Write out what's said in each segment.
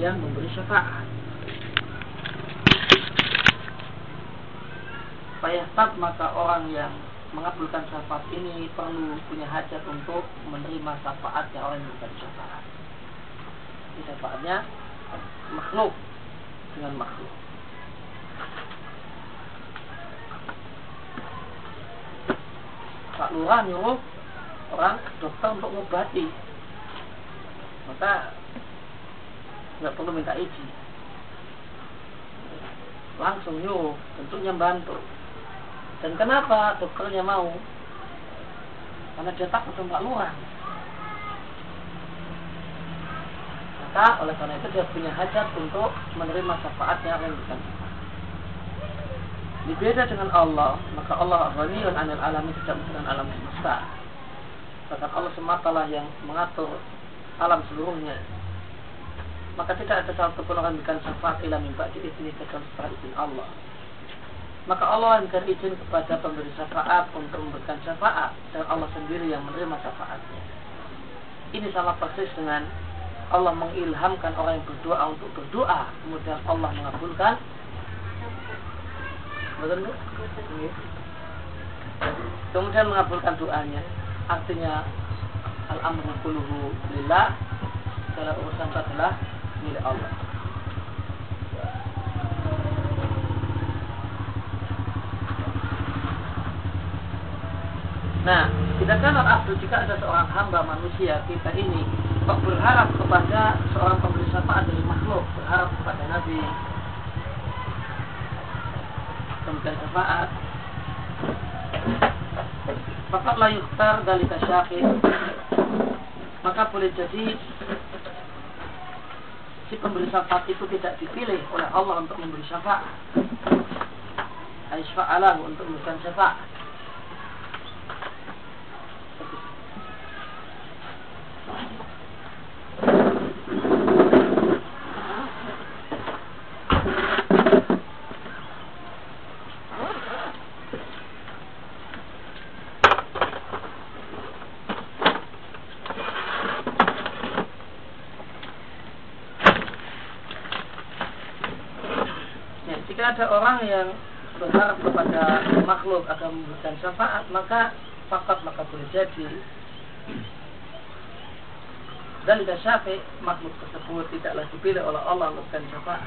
yang memberi syafaat. Fayahtab maka orang yang mengabulkan syafaat ini perlu punya hajat untuk menerima syafaatnya orang yang memberikan syafaat. Ini syafaatnya makhluk dengan makhluk. Pak Lurah nyuruh orang dokter untuk mengobati maka nggak perlu minta izin. Langsung nyuruh tentunya bantu. Dan kenapa dokternya mau? Karena dia takut sama lurah maka oleh karena itu dia punya hajat untuk menerima syafaatnya yang bukan Dibeda dengan Allah, maka Allah ghaniyun anil alami tidak dengan alam semesta. Bahkan Allah sematalah yang mengatur alam seluruhnya maka tidak ada satu pun orang memberikan syafaat ila min ba'di izni kecuali setelah izin Allah. Maka Allah memberikan izin kepada pemberi syafaat untuk memberikan syafaat dan Allah sendiri yang menerima syafaatnya. Ini sama persis dengan Allah mengilhamkan orang yang berdoa untuk berdoa kemudian Allah mengabulkan. Betul kemudian mengabulkan doanya. Artinya al-amru kulluhu lillah. Segala urusan adalah milik Allah. Nah, kita kan abdu jika ada seorang hamba manusia. Kita ini berharap kepada seorang pemberi syafaat dari makhluk, berharap kepada Nabi. Pemberian syafaat. Fakat la yukhtar dalika Maka boleh jadi Si pemberi syafaat itu tidak dipilih oleh Allah untuk memberi syafaat. Aisyfa'alahu untuk memberikan syafaat. ada orang yang berharap kepada makhluk agar memberikan syafaat maka fakat maka boleh jadi. Dan tidak syafi makhluk tersebut tidaklah dipilih oleh Allah memberikan syafaat.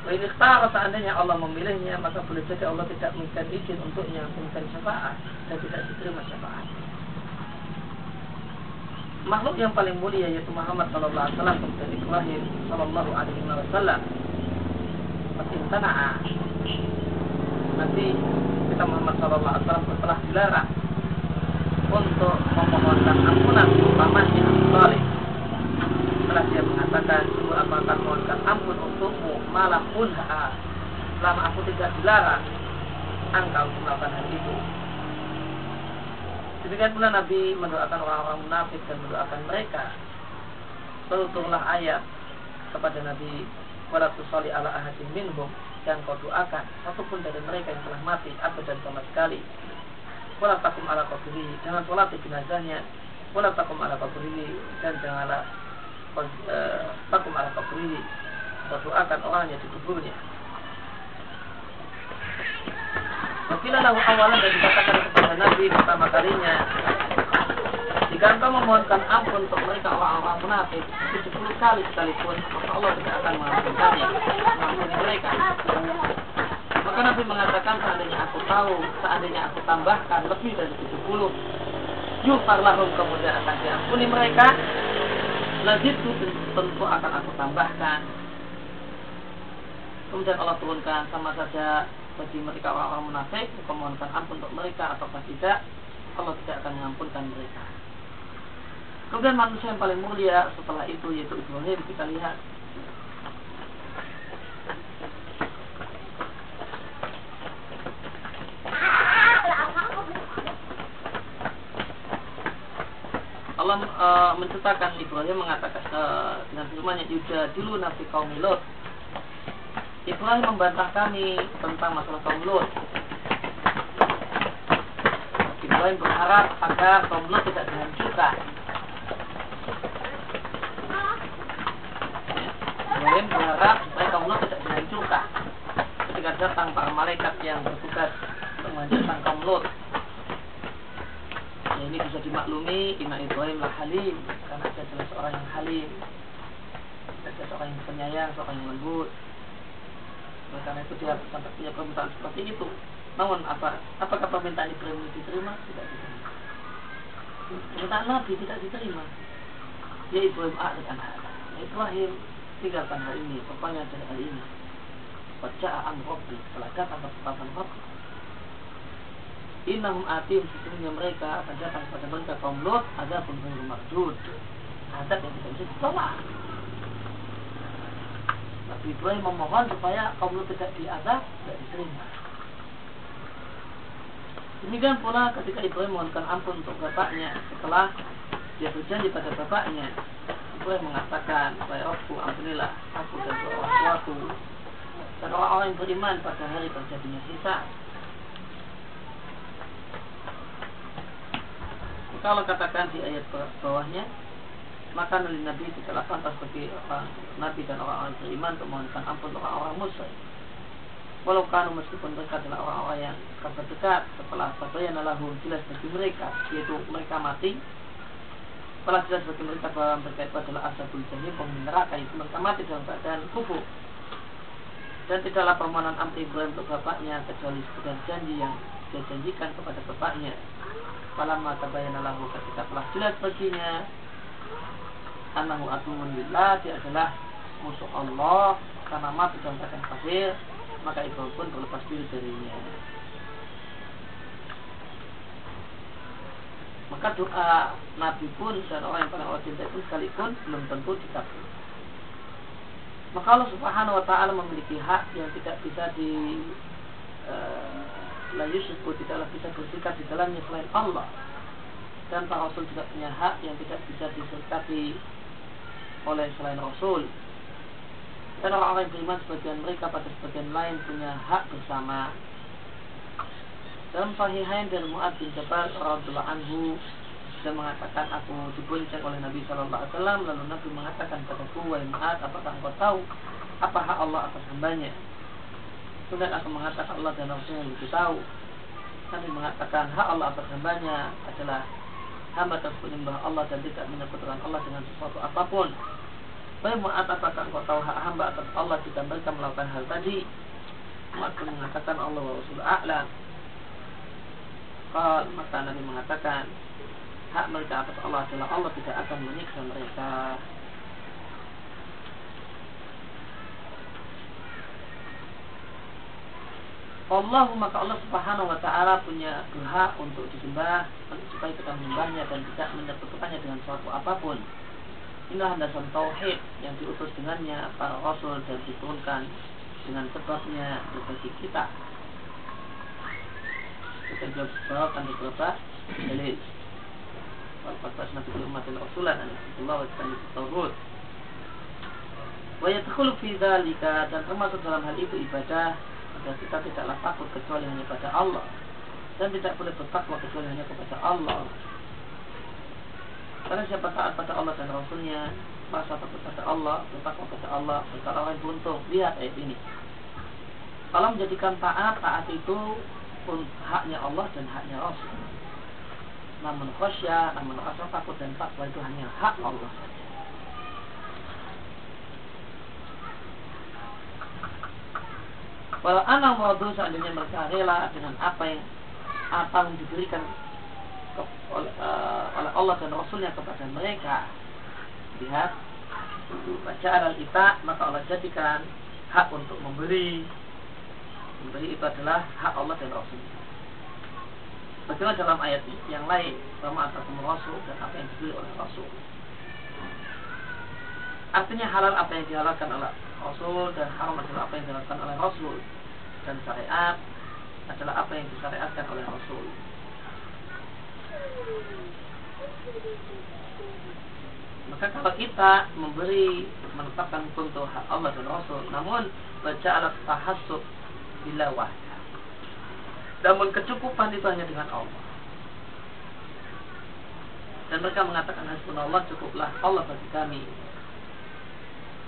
Ini ikhtar seandainya Allah memilihnya maka boleh jadi Allah tidak memberikan izin untuknya memberikan syafaat dan tidak diterima syafaat. Makhluk yang paling mulia yaitu Muhammad sallallahu alaihi wasallam dan Ibrahim sallallahu alaihi wasallam Fatimtana'a Nanti kita Muhammad SAW setelah dilarang untuk memohonkan ampunan umpamanya Salih setelah dia mengatakan aku akan mohonkan ampun untukmu malah pun selama aku tidak dilarang engkau melakukan hal itu. Demikian pula Nabi mendoakan orang-orang munafik dan mendoakan mereka. Lalu ayat kepada Nabi wala tusalli ala ahadin minhum dan kau doakan satupun dari mereka yang telah mati dan sama sekali. Wala takum ala kubri jangan sholat di jenazahnya. Wala takum ala kubri dan janganlah uh, takum ala kubri kau doakan orangnya di kuburnya. Wakilah lahu awalan dan dikatakan kepada Nabi pertama kalinya jika engkau memohonkan ampun untuk mereka orang-orang munafik 70 kali sekalipun, maka Allah tidak akan mengampunkannya, mengampuni mereka. Maka Nabi mengatakan seandainya aku tahu, seandainya aku tambahkan lebih dari 70, yufar lahum kemudian akan diampuni mereka, lazid itu tentu akan aku tambahkan. Kemudian Allah turunkan sama saja bagi mereka orang-orang munafik, memohonkan ampun untuk mereka ataukah tidak, Allah tidak akan mengampunkan mereka. Kemudian manusia yang paling mulia setelah itu yaitu Ibrahim kita lihat Allah e, menceritakan Ibrahim mengatakan e, dengan firman-Nya dulu nabi kaum Lut. Ibrahim membantah kami tentang masalah kaum Lut. Ibrahim berharap agar kaum Lut tidak dihancurkan kemudian berharap mereka Allah tidak menghancurkan ketika datang para malaikat yang bertugas untuk menghancurkan kaum Lot ya, ini bisa dimaklumi Imam Ibrahim lah halim karena ada jelas orang yang halim. Ada seorang yang penyayang seorang yang lembut. Oleh karena itu dia sampai punya permintaan seperti itu. Namun apa apakah permintaan Ibrahim itu diterima? Tidak diterima. Permintaan Nabi tidak diterima. Ya Ibrahim A dengan anak ya Ibrahim tinggalkan hal ini, perpanjang dari hal ini. Bacaan Rabbi telah datang ketetapan Rabbi. Innahum atim sesungguhnya mereka akan datang pada mereka kaum Lot ada pun mardud. Adab yang tidak bisa ditolak. Nabi Ibrahim memohon supaya kaum Lot tidak diadab, tidak diterima. Demikian pula ketika Ibrahim mohonkan ampun untuk bapaknya setelah dia berjanji pada bapaknya Ibrahim mengatakan supaya aku ampunilah aku dan orang tuaku dan orang-orang yang beriman pada hari terjadinya hisab. Kalau katakan di ayat bawahnya, maka Nabi Nabi tidaklah pantas bagi orang Nabi dan orang-orang beriman untuk memohonkan ampun orang-orang musyrik. Walau kanu meskipun mereka adalah orang-orang yang kerabat dekat setelah tabayan lahu jelas bagi mereka, yaitu mereka mati, telah jelas bagi mereka bahwa mereka itu adalah asabul jahim, penghuni neraka itu mereka mati dalam keadaan kufur dan tidaklah permohonan Amr Ibrahim untuk bapaknya kecuali sekedar janji yang dia janjikan kepada bapaknya. Falamma tabayyana lahu ketika telah jelas baginya annahu atumun billah dia adalah musuh Allah. Karena mati dalam keadaan kafir maka Ibrahim pun berlepas diri darinya maka doa Nabi pun dan orang yang paling Allah cintai pun sekalipun belum tentu dikabul maka Allah Subhanahu wa taala memiliki hak yang tidak bisa di uh, la yusyiku tidaklah bisa bersikap di dalamnya selain Allah. Dan para Rasul juga punya hak yang tidak bisa disertai oleh selain Rasul. Dan orang-orang beriman sebagian mereka pada sebagian lain punya hak bersama. Dalam Sahihain dan Mu'ad bin Jabal radhiyallahu anhu dan mengatakan aku dibonceng oleh Nabi Shallallahu Alaihi Wasallam. Lalu Nabi mengatakan kepadaku wahai Ma'at apakah engkau tahu apa hak Allah atas hambanya? Kemudian aku mengatakan Allah dan Rasulnya lebih tahu. Nabi mengatakan hak Allah atas hambanya adalah hamba tersebut menyembah Allah dan tidak menyebutkan Allah dengan sesuatu apa pun. Wahai Mu'at apakah engkau tahu hak hamba atas Allah? Jika mereka melakukan hal tadi pun mengatakan Allah wa Rasul A'lam Kal maka Nabi mengatakan hak mereka atas Allah adalah Allah tidak akan menyiksa mereka. Allah maka Allah subhanahu wa ta'ala punya berhak untuk disembah supaya kita menyembahnya dan tidak menyebutkannya dengan suatu apa pun inilah dasar tauhid yang diutus dengannya para rasul dan diturunkan dengan sebabnya bagi kita kita bawakan beberapa dalil Al-Fatwas Nabi Umatil Rasulan Allah wa Tawud Wa yadkhulu fi dhalika dan termasuk dalam hal itu ibadah agar kita tidaklah takut kecuali hanya pada Allah dan tidak boleh bertakwa kecuali hanya kepada Allah karena siapa taat pada Allah dan Rasulnya Masa takut pada Allah, bertakwa pada Allah orang yang beruntung. Lihat ayat ini. Kalau menjadikan taat, taat itu pun haknya Allah dan haknya Rasul. Namun khosya, namun rasa takut dan takwa itu hanya hak Allah saja. Walau anak maudu seandainya mereka rela dengan apa yang apa yang diberikan ke, oleh, uh, oleh Allah dan Rasulnya kepada mereka. Lihat bacaan al kita maka Allah jadikan hak untuk memberi memberi itu adalah hak Allah dan Rasulnya Bagaimana dalam ayat yang lain Sama atakum rasul dan apa yang dibeli oleh rasul. Artinya halal apa yang dihalalkan oleh Rasul dan haram adalah apa yang dihalalkan oleh Rasul. Dan syariat adalah apa yang disyariatkan oleh Rasul. Maka kalau kita memberi menetapkan untuk hak Allah dan Rasul, namun baca alat tahassub illa wahda. Namun kecukupan itu hanya dengan Allah. Dan mereka mengatakan hasbunallah cukuplah Allah bagi kami.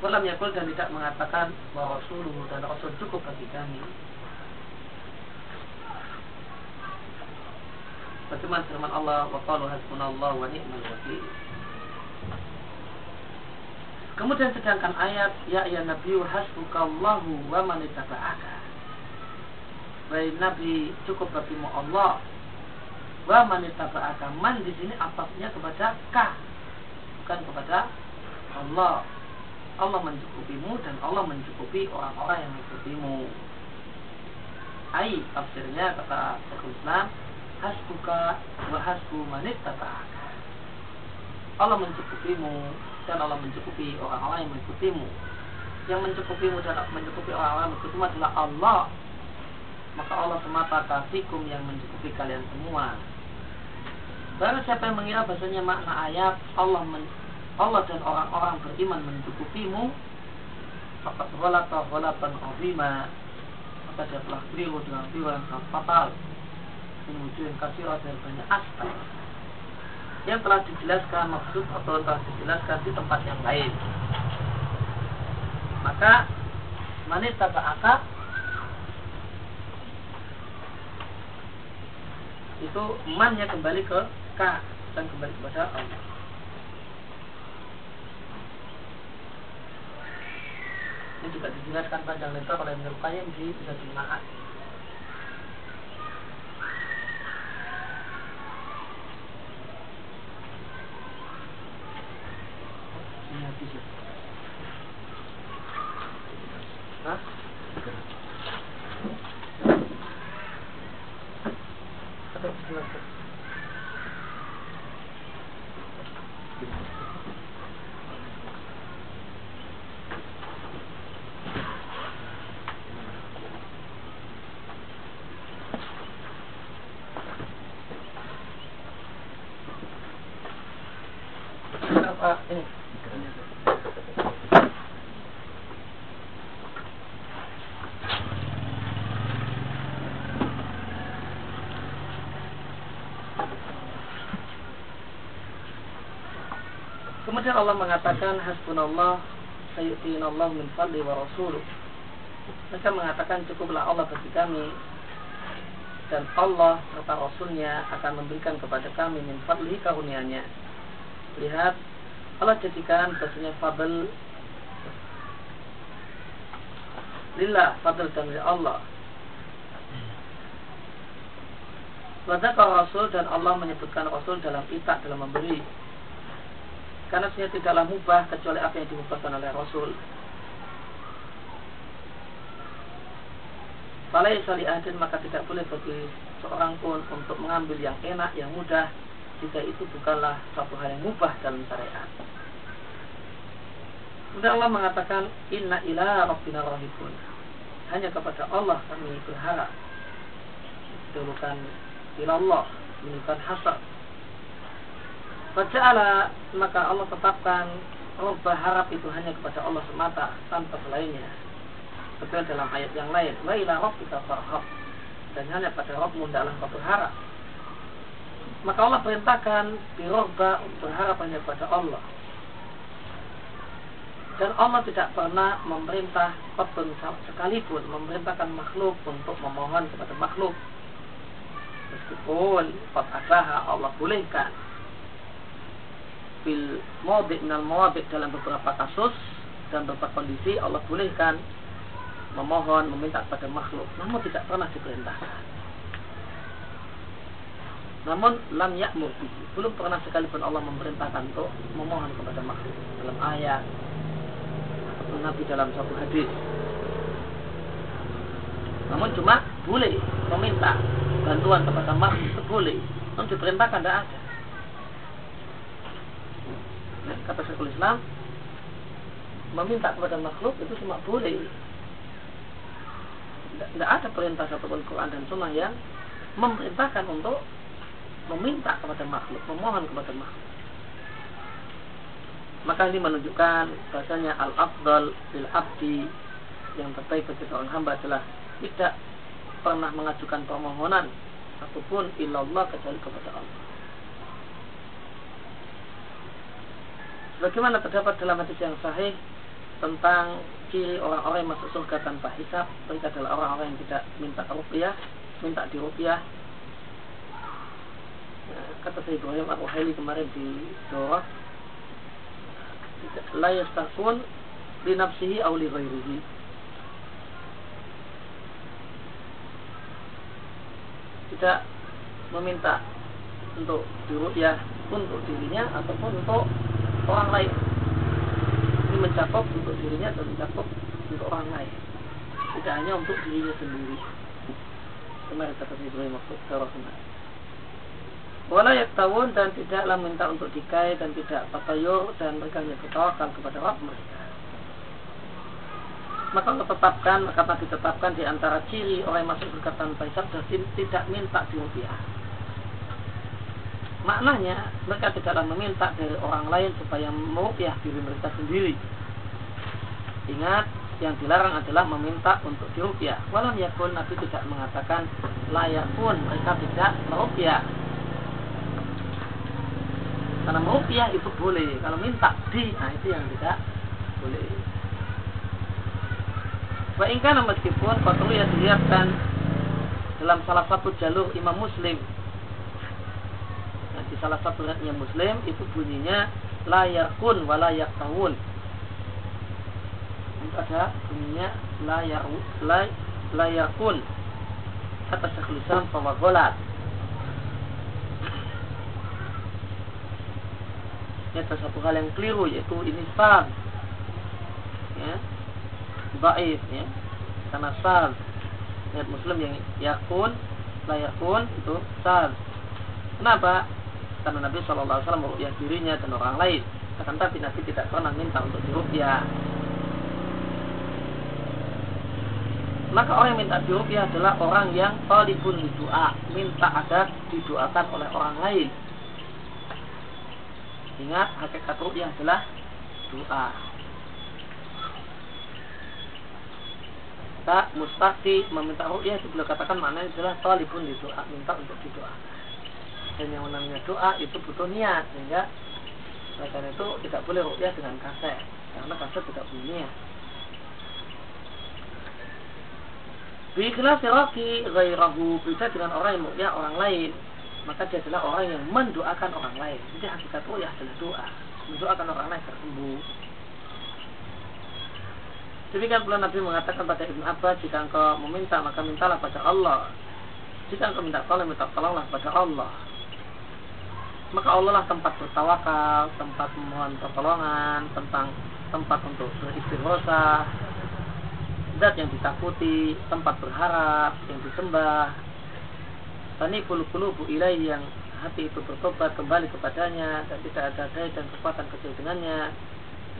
Walam yakul dan tidak mengatakan bahwa Rasulullah dan Rasul cukup bagi kami. Bagaimana firman Allah wa qalu hasbunallah wa ni'mal wakil. Kemudian sedangkan ayat ya ya Hasbuka hasbukallahu wa man. Baik Nabi cukup bagimu Allah wa man ittaba'aka. Man di sini apasnya kepada ka bukan kepada Allah. Allah mencukupimu dan Allah mencukupi orang-orang yang mengikutimu. Ai tafsirnya kata Islam hasbuka wa hasbu manit Allah mencukupimu dan Allah mencukupi orang-orang yang mengikutimu. Yang mencukupimu dan mencukupi orang-orang yang mengikutimu adalah Allah. Maka Allah semata kasihkum yang mencukupi kalian semua. Baru siapa yang mengira bahasanya makna ayat Allah men, Allah dan orang-orang beriman mencukupimu Fakat ghalata ghalatan azima. Maka dia telah keliru dengan keliru yang sangat fatal. Kemudian kasih dari banyak aspek. Yang telah dijelaskan maksud atau telah dijelaskan di tempat yang lain. Maka manita akad itu mannya kembali ke k dan kembali kepada Allah ini juga dijelaskan panjang lebar oleh Ibnu di Zadul Ma'ad Hah? Apa ini? Kemudian Allah mengatakan hasbunallah sayyidinallah min fadli wa rasuluh. Mereka mengatakan cukuplah Allah bagi kami dan Allah serta Rasulnya akan memberikan kepada kami min fadli karunia-Nya. Lihat Allah jadikan bahasanya fadl lillah fadl dan Allah. Wadakar Rasul dan Allah menyebutkan Rasul dalam itak dalam memberi karena sebenarnya tidaklah mubah kecuali apa yang dimubahkan oleh Rasul. Falai sali adin maka tidak boleh bagi seorang pun untuk mengambil yang enak, yang mudah jika itu bukanlah suatu hal yang mubah dalam syariat. Kemudian Allah mengatakan Inna ila rabbina rahibun Hanya kepada Allah kami berharap Itu bukan ilallah Ini bukan hasad Faja'ala maka Allah tetapkan Allah berharap itu hanya kepada Allah semata tanpa selainnya. Seperti dalam ayat yang lain, wa ila rabbika farhab dan hanya pada Rabbmu dalam kau berharap. Maka Allah perintahkan birorba berharap hanya kepada Allah. Dan Allah tidak pernah memerintah apa pun sekalipun memerintahkan makhluk untuk memohon kepada makhluk. Meskipun Fatahaha Allah bolehkan fil mawdi minal dalam beberapa kasus dan beberapa kondisi Allah bolehkan memohon meminta kepada makhluk. Namun tidak pernah diperintahkan. Namun lam yakmur belum pernah sekalipun Allah memerintahkan untuk memohon kepada makhluk. Dalam ayat atau Nabi dalam satu hadis. Namun cuma boleh meminta bantuan kepada makhluk boleh. Namun diperintahkan tidak ada kata Syekhul Islam meminta kepada makhluk itu cuma boleh tidak ada perintah satupun Quran dan Sunnah yang memerintahkan untuk meminta kepada makhluk, memohon kepada makhluk. Maka ini menunjukkan bahasanya al-afdal lil abdi yang terbaik bagi seorang hamba adalah tidak pernah mengajukan permohonan satupun illallah kecuali kepada Allah. Bagaimana terdapat dalam hadis yang sahih tentang ciri orang-orang yang masuk surga tanpa hisap mereka adalah orang-orang yang tidak minta rupiah minta di rupiah kata saya Ibrahim Abu Haili kemarin di Dorah la yastakun li nafsihi aw ghairihi tidak meminta untuk ya untuk dirinya ataupun untuk orang lain ini mencakup untuk dirinya dan mencakup untuk orang lain tidak hanya untuk dirinya sendiri kemarin kata Ibrahim waktu Rasulullah Wala yaktawun dan tidaklah minta untuk dikai dan tidak patayur dan mereka hanya bertawakal kepada Rabb mereka. Maka Allah tetapkan, maka Nabi tetapkan di antara ciri orang yang masuk berkatan Faisal dan tidak minta dirupiah. Maknanya mereka tidaklah meminta dari orang lain supaya merupiah diri mereka sendiri. Ingat, yang dilarang adalah meminta untuk dirupiah. Walam yakun Nabi tidak mengatakan layak pun mereka tidak merupiah karena mau rupiah itu boleh. Kalau minta di, nah itu yang tidak boleh. Wa ingkana meskipun Fatul yang dilihatkan dalam salah satu jalur Imam Muslim. Di salah satu riwayatnya Muslim itu bunyinya la yakun wa la yaktawun. Itu ada bunyinya la yakun la, la yakun kata Syekhul ini ada satu hal yang keliru yaitu ini sal. Ya. Baif ya. Karena sal. Niat muslim yang yakun layakun itu sal. Kenapa karena Nabi Shallallahu Alaihi Wasallam merukyah dirinya dan orang lain. Akan tapi Nabi tidak pernah minta untuk dirukyah. Maka orang yang minta dirukyah adalah orang yang talibun doa minta agar didoakan oleh orang lain. Ingat hakikat ru'yah adalah doa. Tak mustaqi meminta ru'yah itu beliau katakan maknanya adalah talibun doa, minta untuk didoa. Dan yang namanya doa itu butuh niat sehingga karena itu tidak boleh ru'yah dengan kaset karena kaset tidak punya niat. Biikhlas siraki ghairahu bisa dengan orang yang ru'yah orang lain maka dia adalah orang yang mendoakan orang lain. Jadi hakikat ya adalah doa. Mendoakan orang lain tersembuh. Demikian pula Nabi mengatakan pada Ibn Abbas, jika engkau meminta, maka mintalah pada Allah. Jika engkau minta tolong, minta tolonglah pada Allah. Maka Allah lah tempat bertawakal, tempat memohon pertolongan, tentang tempat untuk beristighosa, zat yang ditakuti, tempat berharap, yang disembah, Tani kulubu ilai yang hati itu bertobat kembali kepadanya dan tidak ada daya dan kekuatan kecil dengannya.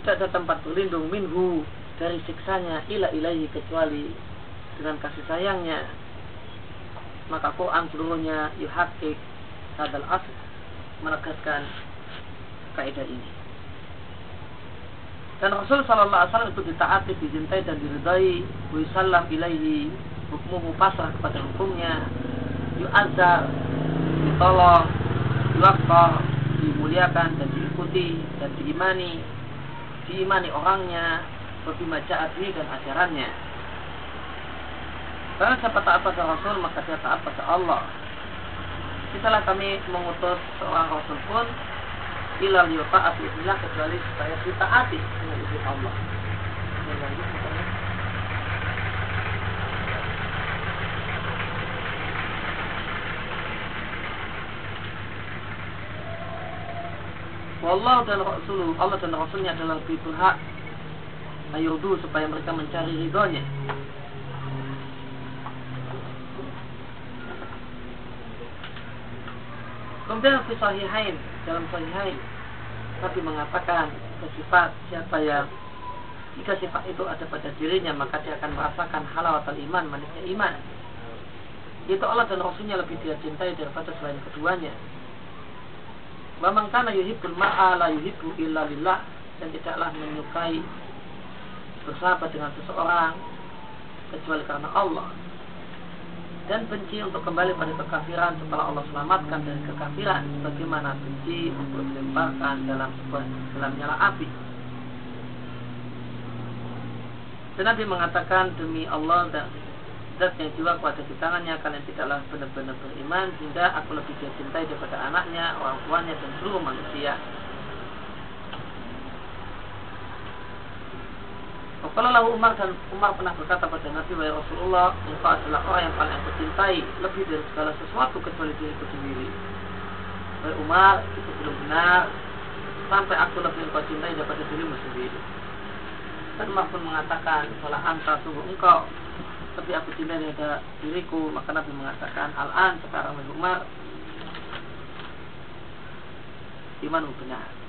Tidak ada tempat berlindung minhu dari siksanya ila ilahi kecuali dengan kasih sayangnya. Maka Quran seluruhnya yuhakik hadal as menegaskan kaidah ini. Dan Rasul Sallallahu Alaihi Wasallam itu ditaati, dicintai dan diridai. Wisallam ilaihi hukmuhu pasrah kepada hukumnya. Yu'azzar ditolong yuakbar dimuliakan dan diikuti dan diimani diimani orangnya seperti majaati dan ajarannya. Karena siapa taat pada Rasul maka dia taat pada Allah setelah kami mengutus seorang Rasul pun ilal yuta'at kecuali supaya ditaati dengan izin Allah. Allah dan Rasul Allah dan Rasulnya adalah lebih berhak ayudu supaya mereka mencari ridhonya. Kemudian di sahihain dalam sahihain Nabi mengatakan sifat siapa yang jika sifat itu ada pada dirinya maka dia akan merasakan halawatul iman manisnya iman. Itu Allah dan Rasulnya lebih dia cintai daripada selain keduanya. Memang karena yuhibbul ma'a yuhibbu illa lillah dan tidaklah menyukai bersahabat dengan seseorang kecuali karena Allah dan benci untuk kembali pada kekafiran setelah Allah selamatkan dari kekafiran bagaimana benci untuk dilemparkan dalam sebuah dalam nyala api dan Nabi mengatakan demi Allah dan zat yang jiwaku ada di tangannya kalian tidaklah benar-benar beriman sehingga aku lebih dia cintai daripada anaknya, orang tuanya dan seluruh manusia. Kalau Umar dan Umar pernah berkata pada Nabi wa Rasulullah, engkau adalah orang yang paling aku cintai lebih dari segala sesuatu kecuali diriku sendiri. Wahai Umar, itu belum benar sampai aku lebih engkau cintai daripada dirimu sendiri. Dan Umar pun mengatakan, kalau anta sungguh engkau tapi aku cinta daripada diriku maka Nabi mengatakan al-an sekarang wahai Umar iman benar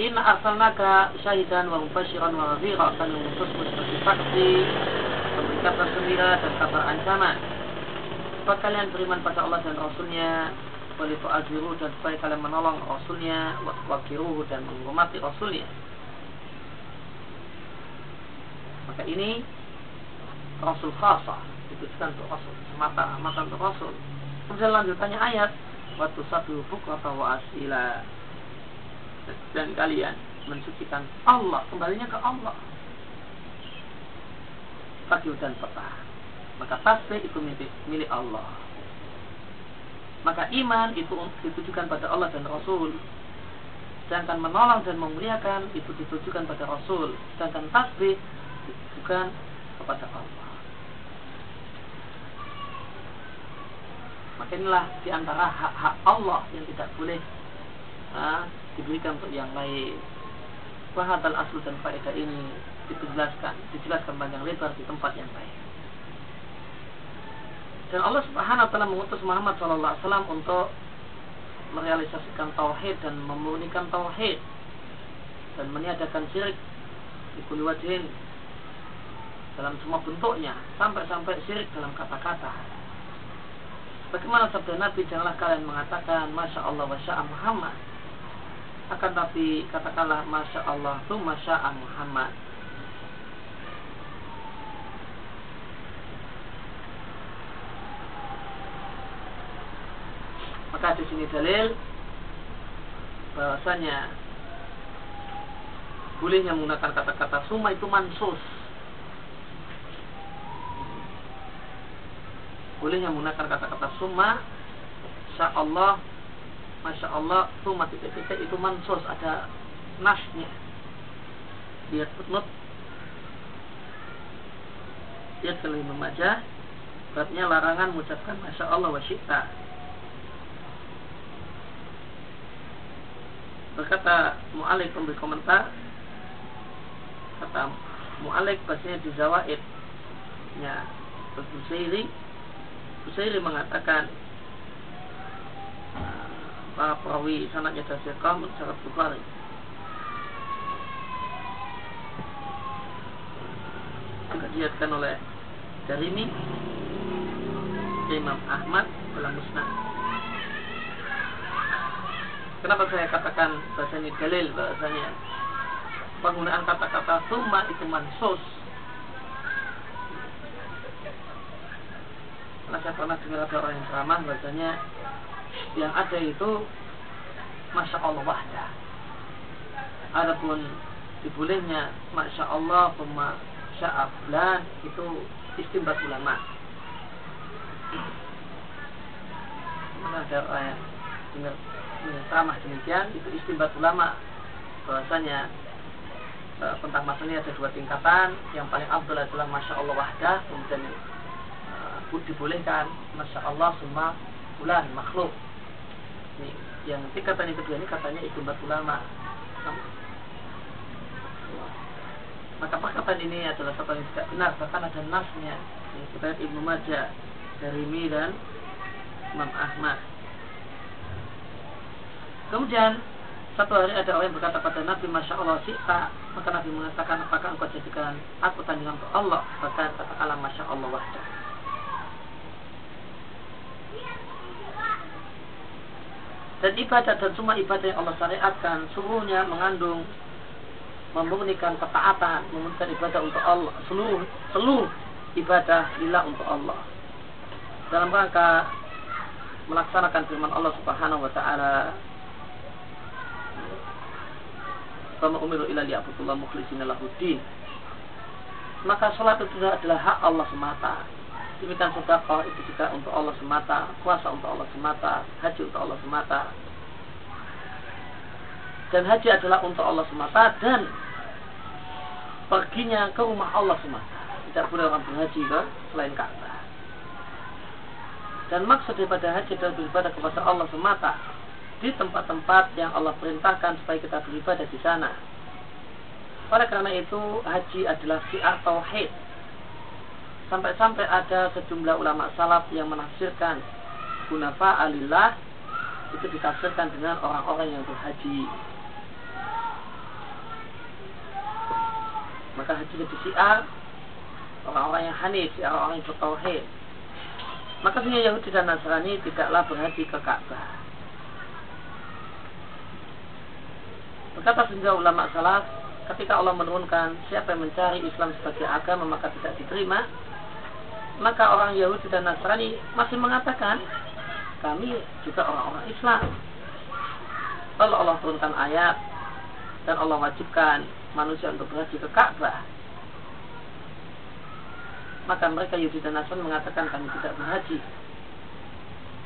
Inna arsalnaka syahidan wa mubashiran wa nadhira kami mengutusmu sebagai saksi memberi kabar gembira dan kabar ancaman supaya kalian beriman pada Allah dan Rasulnya? Walitu aziru dan supaya kalian menolong Rasulnya wakiruhu dan menghormati Rasulnya. Maka ini Rasul khasah ditujukan untuk Rasul semata-mata untuk Rasul. Kemudian lanjutannya ayat waktu satu bukra wa asila dan kalian mensucikan Allah kembalinya ke Allah. Pagi dan petang maka tasbih itu milik, milik Allah. Maka iman itu ditujukan pada Allah dan Rasul. Sedangkan menolong dan memuliakan itu ditujukan pada Rasul. Sedangkan tasbih ditujukan kepada Allah. Maka inilah di antara hak-hak Allah yang tidak boleh nah, diberikan untuk yang lain. Wahadal aslu dan faedah ini dijelaskan, dijelaskan panjang lebar di tempat yang lain. Dan Allah Subhanahu wa taala mengutus Muhammad sallallahu alaihi wasallam untuk merealisasikan tauhid dan memurnikan tauhid dan meniadakan syirik di wajhin dalam semua bentuknya sampai-sampai syirik dalam kata-kata. Bagaimana sabda Nabi janganlah kalian mengatakan Masya Allah wa Muhammad akan tapi katakanlah Masya Allah itu Masya Muhammad. Maka di sini dalil bahwasanya bolehnya menggunakan kata-kata summa itu mansus. Bolehnya menggunakan kata-kata summa Insya Allah Masya Allah tuh mati titik itu mansos ada nasnya. Lihat footnote. Lihat kalau membaca babnya larangan mengucapkan Masya Allah wasyikta berkata Mu'alik pemberi komentar kata Mu'alik bahasanya di Zawaid. Ya Busairi Busairi mengatakan para perawi sanadnya dan siqah mencarat Bukhari juga diatkan oleh Darimi Imam Ahmad dalam musnad. Kenapa saya katakan bahasa ini dalil bahasanya penggunaan kata-kata summa itu mansus. Karena saya pernah dengar ada orang yang ceramah bahasanya yang ada itu Masya Allah wahda. Adapun dibolehnya Masya Allah Pema sya'aflan itu istimbat ulama. Mana ada orang yang dengar ramah demikian itu istimbat ulama. Bahwasanya e, tentang masalah ini ada dua tingkatan. Yang paling abdul adalah masya Allah wahda. Kemudian e, dibolehkan masya Allah semua bulan makhluk ini yang tingkatan yang kedua ini katanya istimbat ulama maka perkataan ini adalah perkataan yang tidak benar. Bahkan ada nasnya. Yang kita lihat Ibnu Majah dari Mi dan Imam Ahmad. Kemudian satu hari ada orang yang berkata pada Nabi Masya Allah sita maka Nabi mengatakan apakah engkau jadikan aku tandingan untuk Allah? Bahkan katakanlah Masya Allah wahdah Dan ibadah dan semua ibadah yang Allah syariatkan seluruhnya mengandung memurnikan ketaatan, memurnikan ibadah untuk Allah, seluruh seluruh ibadah lillah untuk Allah. Dalam rangka melaksanakan firman Allah Subhanahu wa taala Kama umiru ila liya'budullah mukhlisina lahuddin. Maka sholat itu adalah hak Allah semata. Demikian sedekah itu juga untuk Allah semata, puasa untuk Allah semata, haji untuk Allah semata. Dan haji adalah untuk Allah semata dan perginya ke rumah Allah semata. Tidak boleh orang berhaji ke selain Ka'bah. Dan maksud daripada haji adalah beribadah kepada Allah semata di tempat-tempat yang Allah perintahkan supaya kita beribadah di sana. Oleh karena itu, haji adalah syiar tauhid. Sampai-sampai ada sejumlah ulama salaf yang menafsirkan gunafa alillah itu ditafsirkan dengan orang-orang yang berhaji. Maka haji jadi syiar orang-orang yang hanif, syiar orang yang bertauhid. Maka Yahudi dan Nasrani tidaklah berhaji ke Ka'bah Berkata sehingga ulama salaf, ketika Allah menurunkan siapa yang mencari Islam sebagai agama maka tidak diterima, maka orang Yahudi dan Nasrani masih mengatakan kami juga orang-orang Islam. Lalu Allah turunkan ayat dan Allah wajibkan manusia untuk berhaji ke Ka'bah. Maka mereka Yahudi dan Nasrani mengatakan kami tidak berhaji.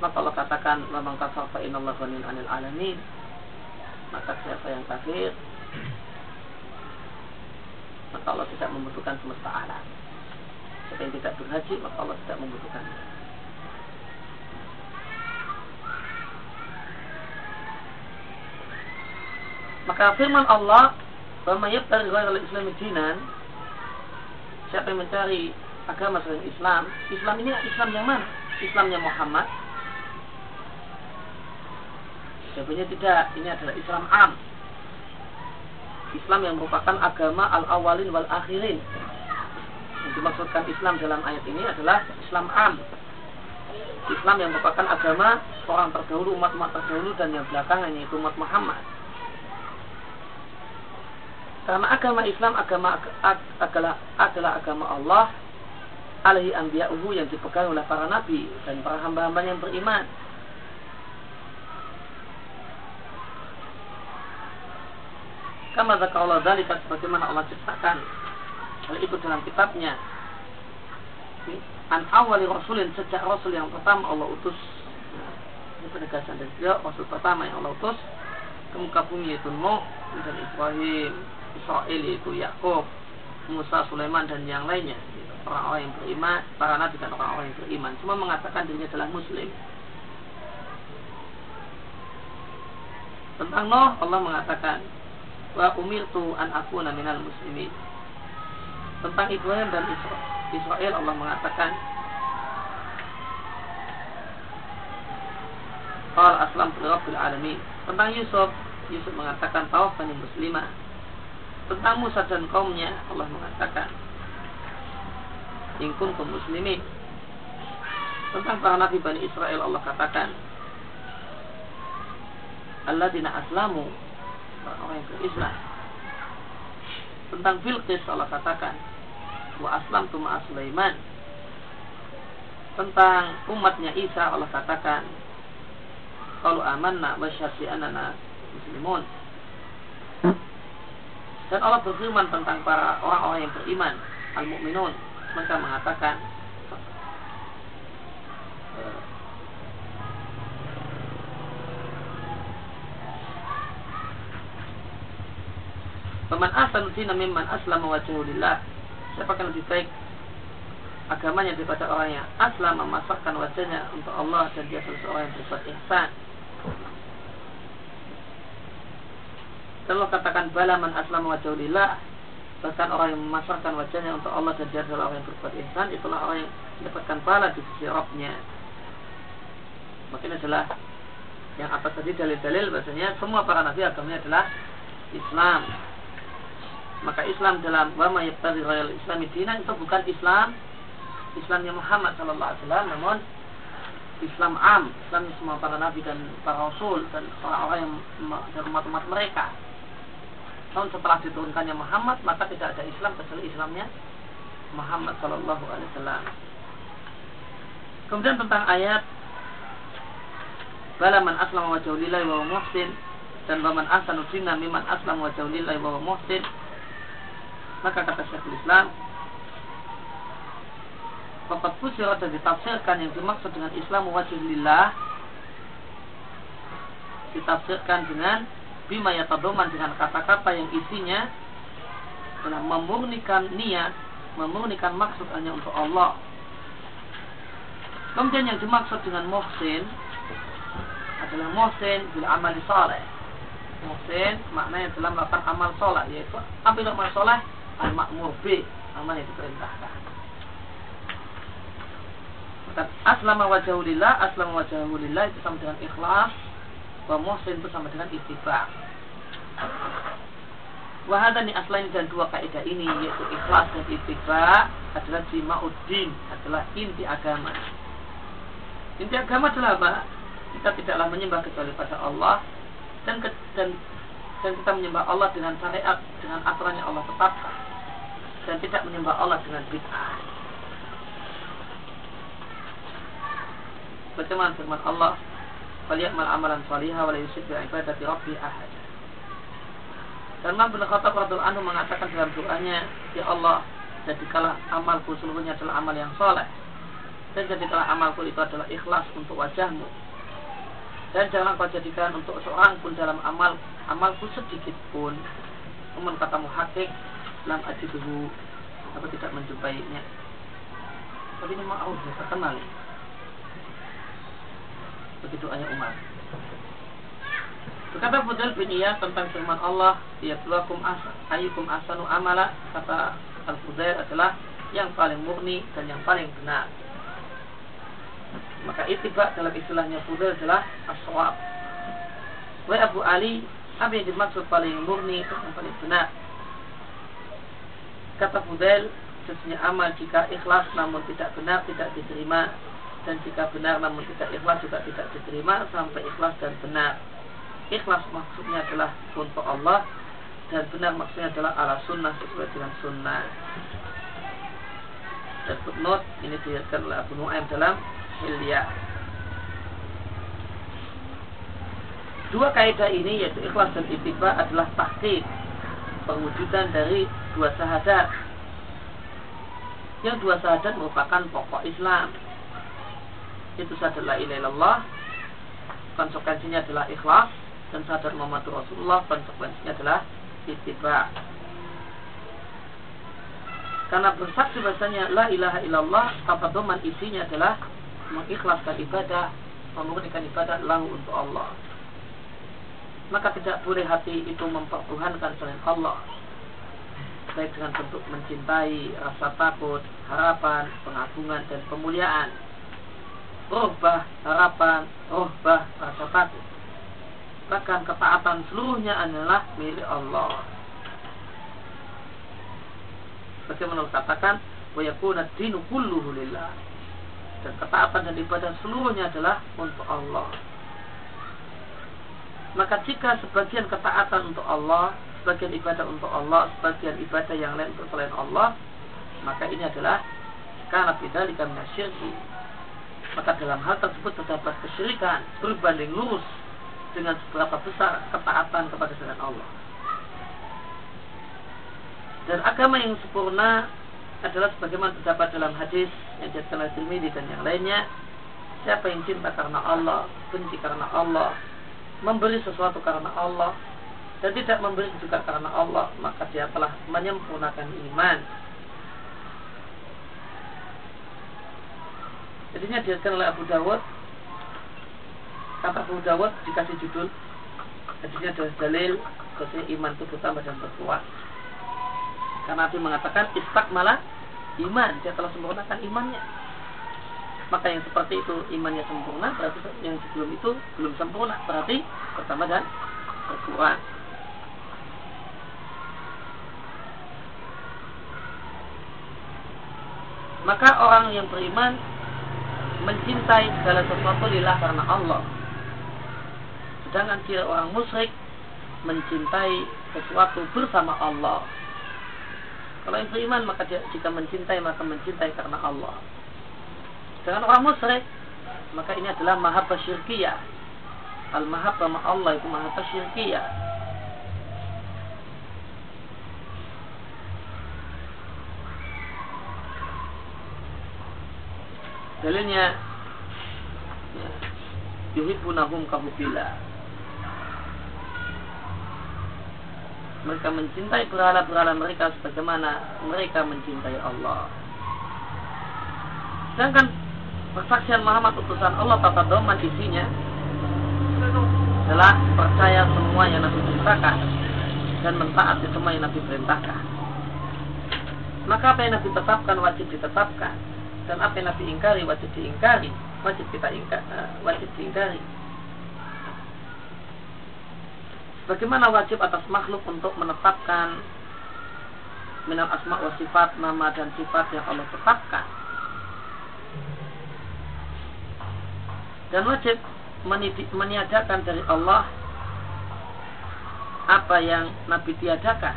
Maka Allah katakan, "Wa kafar fa innallaha anil alamin." maka siapa yang kafir maka Allah tidak membutuhkan semesta alam siapa yang tidak berhaji maka Allah tidak membutuhkannya maka firman Allah bahwa yabtaghi ghairal islami dinan siapa yang mencari agama selain Islam Islam ini Islam yang mana? Islamnya Muhammad Jawabannya tidak, ini adalah Islam am. Islam yang merupakan agama al-awalin wal akhirin. Yang dimaksudkan Islam dalam ayat ini adalah Islam am. Islam yang merupakan agama orang terdahulu, umat-umat terdahulu dan yang belakangan yaitu umat Muhammad. Karena agama Islam agama adalah adalah agama Allah alaihi anbiya'uhu yang dipegang oleh para nabi dan para hamba-hamba yang beriman Kama Allah dalika sebagaimana Allah ciptakan itu dalam kitabnya. An awali rasulin sejak rasul yang pertama Allah utus ini penegasan dan juga rasul pertama yang Allah utus ke muka bumi yaitu Nuh dan Ibrahim, Israel yaitu Yakub, Musa, Sulaiman dan yang lainnya orang-orang yang beriman, para nabi dan orang-orang yang beriman semua mengatakan dirinya adalah muslim. Tentang Nuh Allah mengatakan wa umirtu an akuna minal muslimin. Tentang Ibrahim dan Israel Allah mengatakan Qal aslam rabbil alamin. Tentang Yusuf, Yusuf mengatakan tawafani muslimah. Tentang Musa dan kaumnya Allah mengatakan In kuntum muslimin. Tentang para nabi Bani Israel Allah katakan Alladzina aslamu orang yang berislam tentang Bilqis Allah katakan wa aslam tu Sulaiman. Tentang umatnya Isa Allah katakan kalau amanna wa syahdi anana muslimun. Dan Allah berfirman tentang para orang-orang yang beriman al-mu'minun. Mereka mengatakan Paman ahsanu dina mimman aslama wajhu lillah. Siapa yang lebih baik agamanya daripada orang yang aslam memasakkan wajahnya untuk Allah dan dia seseorang yang berbuat ihsan. Allah katakan bala man aslama wajhu lillah bahkan orang yang memasarkan wajahnya untuk Allah dan dia adalah orang yang berbuat ihsan itulah orang yang mendapatkan bala di sisi Rabbnya makin adalah yang atas tadi dalil-dalil bahasanya semua para nabi agamanya adalah Islam maka Islam dalam wama yabtaghi ghairal islami dinan itu bukan Islam Islamnya Muhammad sallallahu alaihi wasallam namun Islam am, Islam semua para nabi dan para rasul dan orang-orang yang dan umat-umat mereka. Namun setelah diturunkannya Muhammad maka tidak ada Islam kecuali Islamnya Muhammad sallallahu alaihi wasallam. Kemudian tentang ayat Bala man aslama wajhu lillahi wa muhsin dan waman miman aslam wa jaulillahi wa muhsin maka kata Syekhul Islam Fakat fusirat dan ditafsirkan yang dimaksud dengan Islam wajib lillah ditafsirkan dengan bima yatadoman dengan kata-kata yang isinya adalah memurnikan niat, memurnikan maksud hanya untuk Allah. Kemudian yang dimaksud dengan muhsin adalah muhsin bila amali saleh. Muhsin maknanya adalah melakukan amal soleh yaitu ambil amal soleh al-makmur bi amal yang diperintahkan. Aslama wajahulillah, aslama wajahulillah itu sama dengan ikhlas, wa muhsin itu sama dengan ittiba. Wahada ni aslain dan dua kaidah ini yaitu ikhlas dan ittiba adalah jima'uddin, adalah inti agama. Inti agama adalah apa? Kita tidaklah menyembah kecuali pada Allah dan ke, dan dan kita menyembah Allah dengan syariat dengan aturan yang Allah tetapkan dan tidak menyembah Allah dengan bid'ah. Bagaimana firman Allah? "Falyamal amalan salihah wa la yusyrik bi ibadati rabbi ahad." Dan Imam bin Khattab anhu mengatakan dalam doanya, "Ya Allah, jadikanlah amalku seluruhnya adalah amal yang soleh dan jadikanlah amalku itu adalah ikhlas untuk wajahmu dan jangan kau jadikan untuk seorang pun dalam amal amalku sedikit pun namun kata muhakik lam ajiduhu aku tidak menjumpainya tapi ini ma'ruf ya terkenal begitu ayat Umar Berkata Fudel bin Iyad tentang firman Allah, "Ya tuakum asa, ayukum asanu amala." Kata Al Fudail adalah yang paling murni dan yang paling benar. Maka itibak dalam istilahnya Fudel adalah aswab. Wa Abu Ali, apa yang dimaksud paling murni dan paling benar? Kata Fudel, sesungguhnya amal jika ikhlas namun tidak benar tidak diterima dan jika benar namun tidak ikhlas juga tidak diterima sampai ikhlas dan benar. Ikhlas maksudnya adalah untuk Allah dan benar maksudnya adalah ala sunnah sesuai dengan sunnah. Dan footnote ini dilihatkan oleh Abu Nu'aim dalam hilya. Dua kaidah ini yaitu ikhlas dan ittiba adalah tahqiq perwujudan dari dua syahadat. Yang dua syahadat merupakan pokok Islam. Itu syahadat la ilaha. Konsekuensinya adalah ikhlas dan syahadat Muhammad Rasulullah konsekuensinya adalah ittiba. Karena bersaksi bahasanya la ilaha illallah apa isinya adalah mengikhlaskan ibadah, memurnikan ibadah lalu untuk Allah. Maka tidak boleh hati itu mempertuhankan selain Allah. Baik dengan bentuk mencintai, rasa takut, harapan, pengagungan, dan pemuliaan. Rohbah, harapan, rohbah, rasa takut. Bahkan ketaatan seluruhnya adalah milik Allah. Bagaimana katakan, wa yakuna dinu kulluhu lillah dan ketaatan dan ibadah seluruhnya adalah untuk Allah. Maka jika sebagian ketaatan untuk Allah, sebagian ibadah untuk Allah, sebagian ibadah yang lain untuk selain Allah, maka ini adalah karena tidak minasyirki. Maka dalam hal tersebut terdapat kesyirikan berbanding lurus dengan seberapa besar ketaatan kepada selain Allah. Dan agama yang sempurna adalah sebagaimana terdapat dalam hadis yang dikatakan oleh dan yang lainnya siapa yang cinta karena Allah benci karena Allah memberi sesuatu karena Allah dan tidak memberi juga karena Allah maka dia telah menyempurnakan iman. Jadinya dikatakan oleh Abu Dawud. Kata Abu Dawud dikasih judul hadisnya adalah dalil bahwasanya iman itu bertambah dan berkuat. Karena Nabi mengatakan istak malah iman, dia telah sempurnakan imannya. Maka yang seperti itu imannya sempurna, berarti yang sebelum itu belum sempurna, berarti pertama dan berkurang. Maka orang yang beriman mencintai segala sesuatu lillah karena Allah. Sedangkan dia orang musyrik mencintai sesuatu bersama Allah kalau yang beriman maka jika mencintai maka mencintai karena Allah. Dengan orang musyrik maka ini adalah mahabbah syirkiyah. al-mahabbah ma Allah itu mahabbah syirkiyah. Dalilnya ya, yuhibbunahum kahubillah. Mereka mencintai berhala-berhala mereka sebagaimana mereka mencintai Allah. Sedangkan persaksian Muhammad utusan Allah tata doman isinya adalah percaya semua yang Nabi perintahkan dan mentaati semua yang Nabi perintahkan. Maka apa yang Nabi tetapkan wajib ditetapkan dan apa yang Nabi ingkari wajib diingkari, wajib kita ingkar, uh, wajib diingkari. Bagaimana wajib atas makhluk untuk menetapkan minal asma wa sifat nama dan sifat yang Allah tetapkan dan wajib meniadakan dari Allah apa yang Nabi tiadakan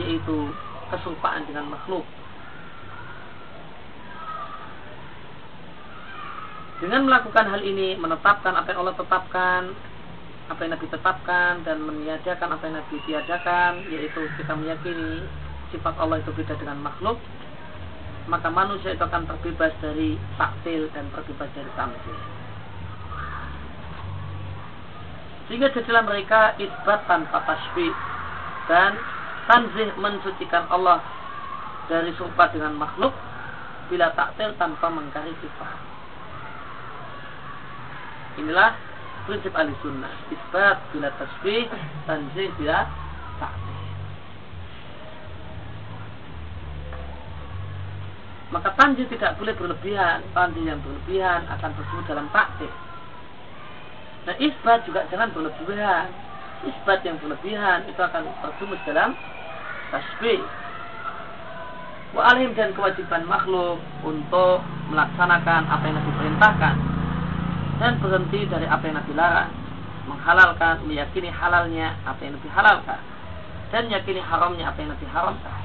yaitu kesumpaan dengan makhluk. Dengan melakukan hal ini menetapkan apa yang Allah tetapkan apa yang Nabi tetapkan dan meniadakan apa yang Nabi tiadakan yaitu kita meyakini sifat Allah itu beda dengan makhluk maka manusia itu akan terbebas dari taktil dan terbebas dari tamsil sehingga jadilah mereka isbat tanpa tasbih dan tanzih mensucikan Allah dari sumpah dengan makhluk bila taktil tanpa mengkari sifat. Inilah prinsip ahli sunnah. Isbat bila tasbih, tanzih bila taktil. Maka tanzih tidak boleh berlebihan. Tanzih yang berlebihan akan tersebut dalam taktil. Nah isbat juga jangan berlebihan. Isbat yang berlebihan itu akan terjumus dalam tasbih. Wa dan kewajiban makhluk untuk melaksanakan apa yang Nabi perintahkan dan berhenti dari apa yang Nabi larang. Menghalalkan, meyakini halalnya apa yang Nabi halalkan dan meyakini haramnya apa yang Nabi haramkan.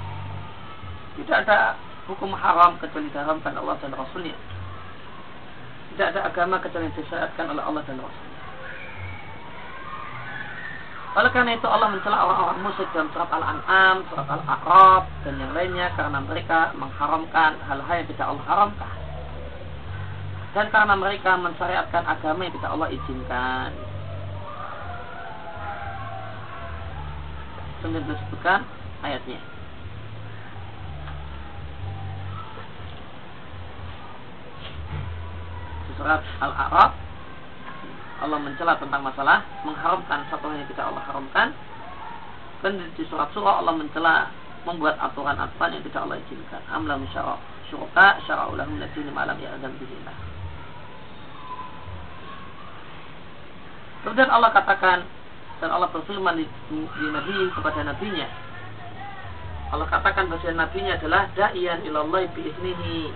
Tidak ada hukum haram kecuali diharamkan Allah dan Rasulnya. Tidak ada agama kecuali disyariatkan oleh Allah dan Rasulnya. Oleh karena itu Allah mencela orang-orang musyrik dalam surat Al-An'am, surat Al-A'raf dan yang lainnya karena mereka mengharamkan hal-hal yang tidak Allah haramkan. Dan karena mereka mensyariatkan agama yang tidak Allah izinkan. Kemudian disebutkan ayatnya. Surat Al-A'raf Allah mencela tentang masalah mengharamkan satu hal yang tidak Allah haramkan. Dan di surat surah Allah mencela membuat aturan-aturan yang tidak Allah izinkan. Amlam syara syuraka syara'u lahum ladini malam ya'zam bihillah Kemudian Allah katakan dan Allah berfirman di, di Nabi kepada nabinya Allah katakan bahwa nabinya adalah da'iyan ilallah biiznihi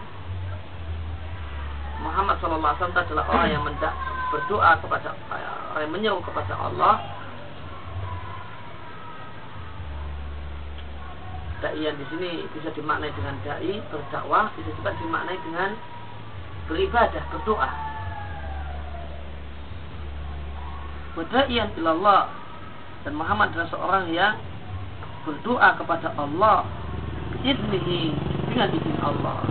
Muhammad SAW adalah orang yang mendak berdoa kepada yang menyeru kepada Allah. Dai yang di sini bisa dimaknai dengan dai berdakwah bisa juga dimaknai dengan beribadah berdoa. Wadaiyan ilallah. Dan Muhammad adalah seorang yang berdoa kepada Allah. Biiznihi dengan izin Allah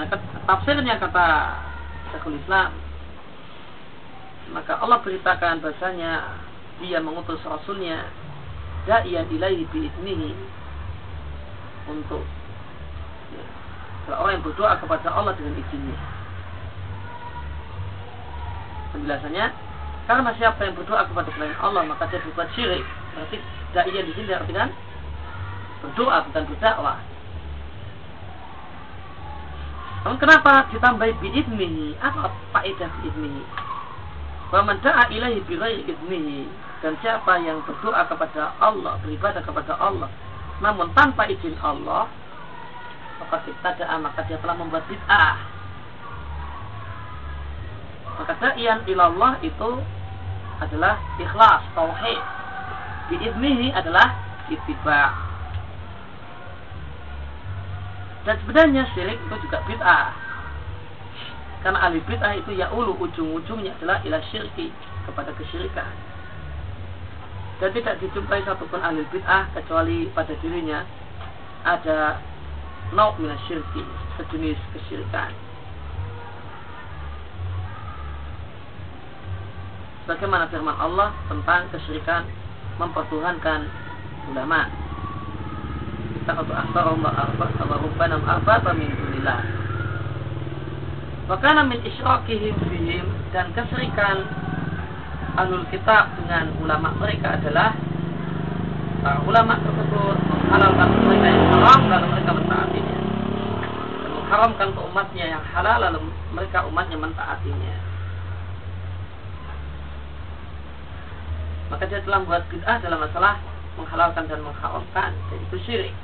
Nah, tafsirnya kata Syekhul Islam. Maka Allah beritakan bahasanya dia mengutus rasulnya da'iyan ilaihi bi'idnihi untuk ya, orang yang berdoa kepada Allah dengan izinnya. Penjelasannya karena siapa yang berdoa kepada selain Allah maka dia berbuat syirik. Berarti da'iyan di sini artikan berdoa bukan berdakwah namun kenapa ditambahi biidnihi? Apa faedah biidnihi? Wa man da'a ilaihi bighairi idnihi dan siapa yang berdoa kepada Allah, beribadah kepada Allah, namun tanpa izin Allah, maka ibtada'a maka dia telah membuat bid'ah. Maka da'iyan ilallah itu adalah ikhlas, tauhid. Biidnihi adalah ittiba' Dan sebenarnya syirik itu juga bid'ah. Karena ahli bid'ah itu ya ulu ujung-ujungnya adalah ila syirki kepada kesyirikan. Dan tidak dijumpai satupun ahli bid'ah kecuali pada dirinya ada nauk minas syirki, sejenis kesyirikan. Bagaimana firman Allah tentang kesyirikan mempertuhankan ulama. Takatu akhtarahum wa rubbanam arbaba min dunillah. Wakana min dan kesyirikan alul kitab dengan ulama mereka adalah para ulama tersebut menghalalkan mereka yang haram lalu mereka mentaatinya dan mengharamkan ke umatnya yang halal lalu mereka umatnya mentaatinya maka dia telah membuat bid'ah dalam masalah menghalalkan dan mengharamkan dan itu syirik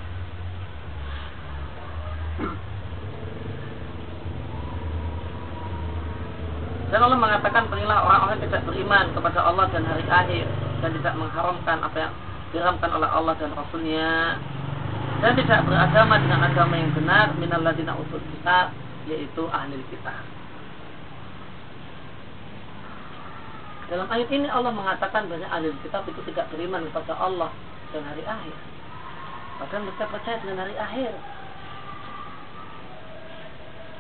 dan Allah mengatakan berilah orang-orang tidak beriman kepada Allah dan hari akhir dan tidak mengharamkan apa yang diharamkan oleh Allah dan Rasulnya dan tidak beragama dengan agama yang benar minalladina utul kita yaitu ahli kitab Dalam ayat ini Allah mengatakan banyak ahli kitab itu tidak beriman kepada Allah dan hari akhir. Padahal mereka percaya dengan hari akhir.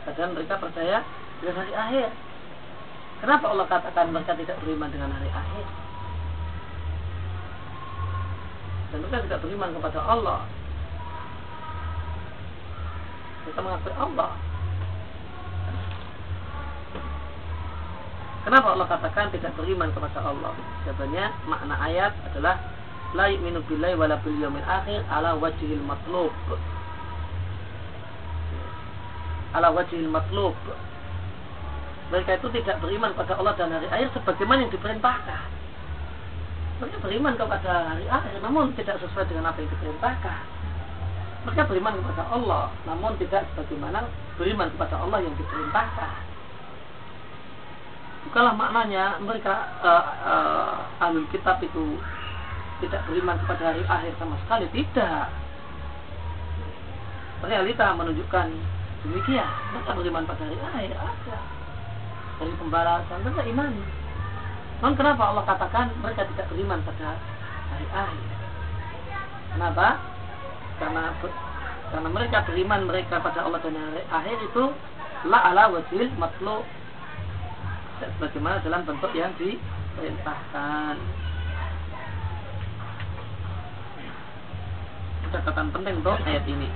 Padahal mereka percaya dengan hari akhir. Kenapa Allah katakan mereka tidak beriman dengan hari akhir? Dan mereka tidak beriman kepada Allah. Mereka mengakui Allah. Kenapa Allah katakan tidak beriman kepada Allah? Jawabannya makna ayat adalah la yu'minu billahi wala akhir ala wajhil matlub. Ala wajhil matlub. Mereka itu tidak beriman kepada Allah dan hari akhir sebagaimana yang diperintahkan. Mereka beriman kepada hari akhir namun tidak sesuai dengan apa yang diperintahkan. Mereka beriman kepada Allah namun tidak sebagaimana beriman kepada Allah yang diperintahkan bukanlah maknanya mereka uh, uh, ahlul kitab itu tidak beriman kepada hari akhir sama sekali tidak realita menunjukkan demikian. Mereka beriman pada hari akhir ada. Dari pembalasan mereka iman. Namun kenapa Allah katakan mereka tidak beriman pada hari akhir kenapa? Karena karena mereka beriman mereka pada Allah dan hari akhir itu la ala wajil matlu sebagaimana dalam bentuk yang diperintahkan. Catatan penting untuk ayat ini.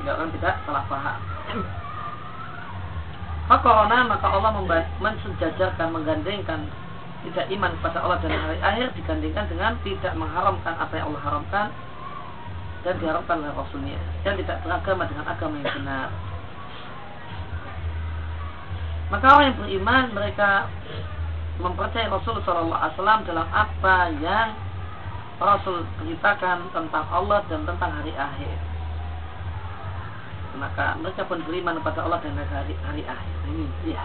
Tidak orang tidak salah paham. Fakorona maka Allah mensejajarkan, menggandengkan tidak iman kepada Allah dan hari akhir digandingkan dengan tidak mengharamkan apa yang Allah haramkan dan diharapkan oleh Rasulnya dan tidak beragama dengan agama yang benar. Maka orang yang beriman mereka mempercayai Rasul Wasallam dalam apa yang Rasul beritakan tentang Allah dan tentang hari akhir. Maka mereka pun beriman kepada Allah dan hari, hari akhir. Ini dia.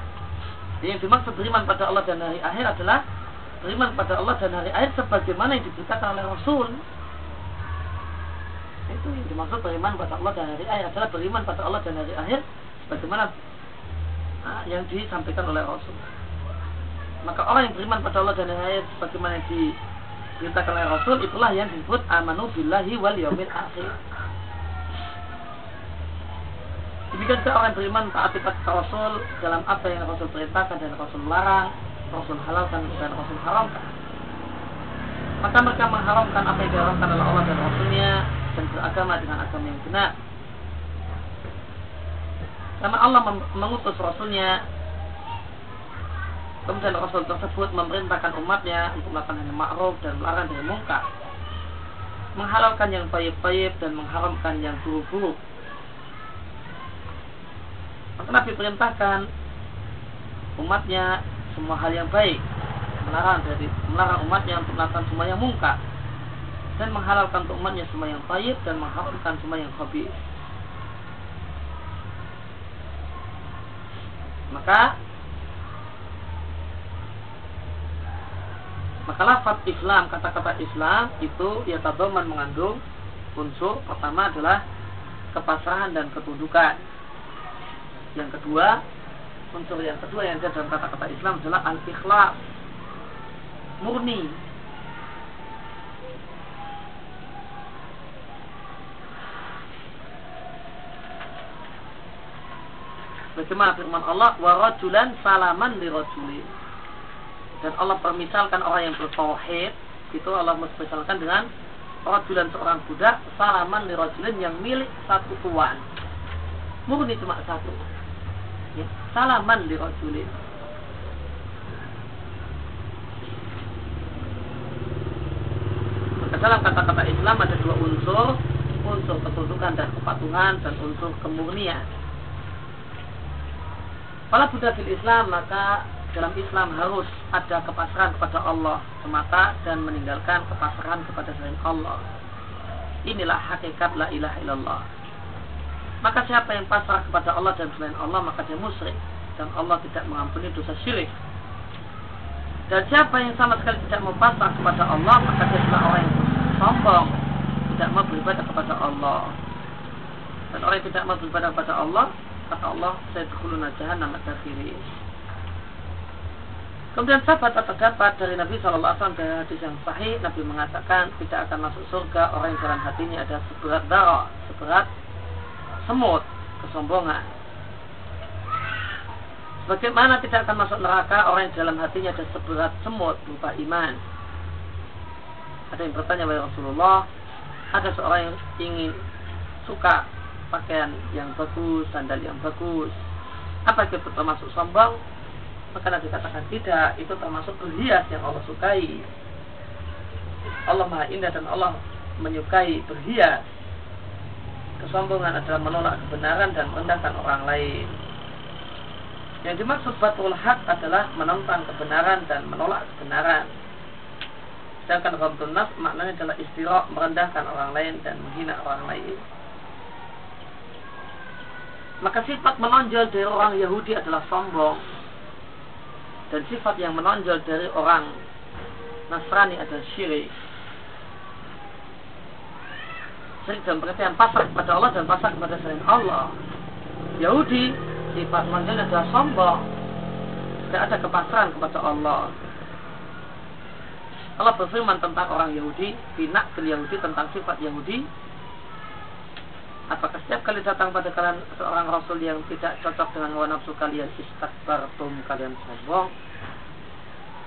Yang dimaksud beriman pada Allah dan hari akhir adalah beriman pada Allah dan hari akhir sebagaimana yang diberitakan oleh Rasul. Itu yang dimaksud beriman pada Allah dan hari akhir adalah beriman pada Allah dan hari akhir sebagaimana nah, yang disampaikan oleh Rasul. Maka orang yang beriman pada Allah dan ayat bagaimana yang diberitakan oleh Rasul itulah yang disebut amanu billahi wal yaumil akhir. Juga orang beriman taat kepada Rasul dalam apa yang Rasul perintahkan dan Rasul larang, Rasul halalkan dan Rasul haramkan. Maka mereka mengharamkan apa yang diharamkan oleh Allah dan Rasulnya dan beragama dengan agama yang benar karena Allah mengutus Rasulnya Kemudian Rasul tersebut memerintahkan umatnya untuk melakukan yang ma'ruf dan melarang dari mungkar. Menghalalkan yang baik-baik dan mengharamkan yang buruk-buruk. Maka Nabi perintahkan umatnya semua hal yang baik. Melarang dari melarang umatnya untuk melakukan semua yang mungkar. Dan menghalalkan untuk umatnya semua yang baik dan mengharamkan semua yang khabis. maka maka lafaz Islam kata-kata Islam itu ya tabaman mengandung unsur pertama adalah kepasrahan dan ketundukan. Yang kedua, unsur yang kedua yang ada dalam kata-kata Islam adalah al-ikhlas. Murni. Bagaimana firman Allah, wa rajulan salaman li rajulin. Dan Allah permisalkan orang yang bertauhid, itu Allah misalkan dengan rajulan seorang budak salaman li rajulin yang milik satu tuan. Murni cuma satu. Ya, salaman li rajulin. Maka dalam kata-kata Islam ada dua unsur, unsur ketundukan dan kepatuhan dan unsur kemurnian. Kalau Buddha fil Islam maka dalam Islam harus ada kepasrahan kepada Allah semata dan meninggalkan kepasrahan kepada selain Allah. Inilah hakikat la ilaha illallah. Maka siapa yang pasrah kepada Allah dan selain Allah maka dia musyrik dan Allah tidak mengampuni dosa syirik. Dan siapa yang sama sekali tidak mau pasrah kepada Allah maka dia adalah orang yang sombong, tidak mau beribadah kepada Allah. Dan orang yang tidak mau beribadah kepada Allah, kata Allah, saya terkulun jahannam ad-dakhirin. Kemudian sahabat terdapat dari Nabi Wasallam dari hadis yang sahih Nabi mengatakan tidak akan masuk surga orang yang dalam hatinya ada seberat darah, seberat semut, kesombongan. Bagaimana tidak akan masuk neraka orang yang dalam hatinya ada seberat semut berupa iman? Ada yang bertanya kepada Rasulullah, ada seorang yang ingin suka pakaian yang bagus, sandal yang bagus. Apa itu termasuk sombong? maka Nabi katakan tidak itu termasuk berhias yang Allah sukai Allah maha indah dan Allah menyukai berhias kesombongan adalah menolak kebenaran dan merendahkan orang lain. Yang dimaksud batul hak adalah menentang kebenaran dan menolak kebenaran. Sedangkan ghamdun nafs maknanya adalah istirah merendahkan orang lain dan menghina orang lain. Maka sifat menonjol dari orang Yahudi adalah sombong. Dan sifat yang menonjol dari orang Nasrani adalah syirik. Syirik dalam pengertian pasrah kepada Allah dan pasrah kepada selain Allah. Yahudi sifat menonjolnya adalah sombong. Tidak ada kepasrahan kepada Allah. Allah berfirman tentang orang Yahudi, binak ke Yahudi tentang sifat Yahudi, Apakah setiap kali datang pada kalian seorang rasul yang tidak cocok dengan hawa nafsu kalian istakbartum kalian sombong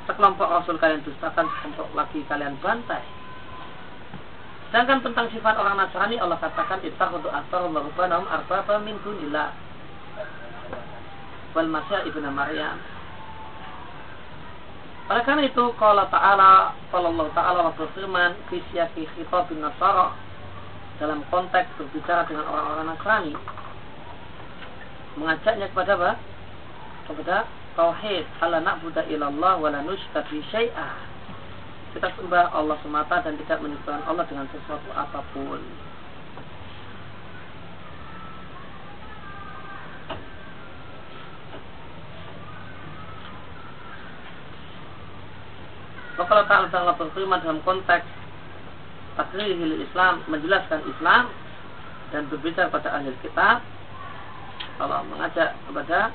sekelompok rasul kalian dustakan sekelompok lagi kalian bantai sedangkan tentang sifat orang Nasrani Allah katakan ittakhudhu aktsar marbanahum arbaba min dunillah. Wal masya ibnu maryam. Oleh karena itu kalau ta'ala kalau Allah ta'ala waktu firman fisyaki bin nasara dalam konteks berbicara dengan orang-orang Nasrani. Mengajaknya kepada apa? kepada tauhid. Ala na'budu ilallah wa la nusyrika syai'a kita sembah Allah semata dan tidak menyembah Allah dengan sesuatu apa pun. Allah Ta'ala berfirman dalam konteks takrihil Islam menjelaskan Islam dan berbicara pada ahli kitab. Kalau mengajak kepada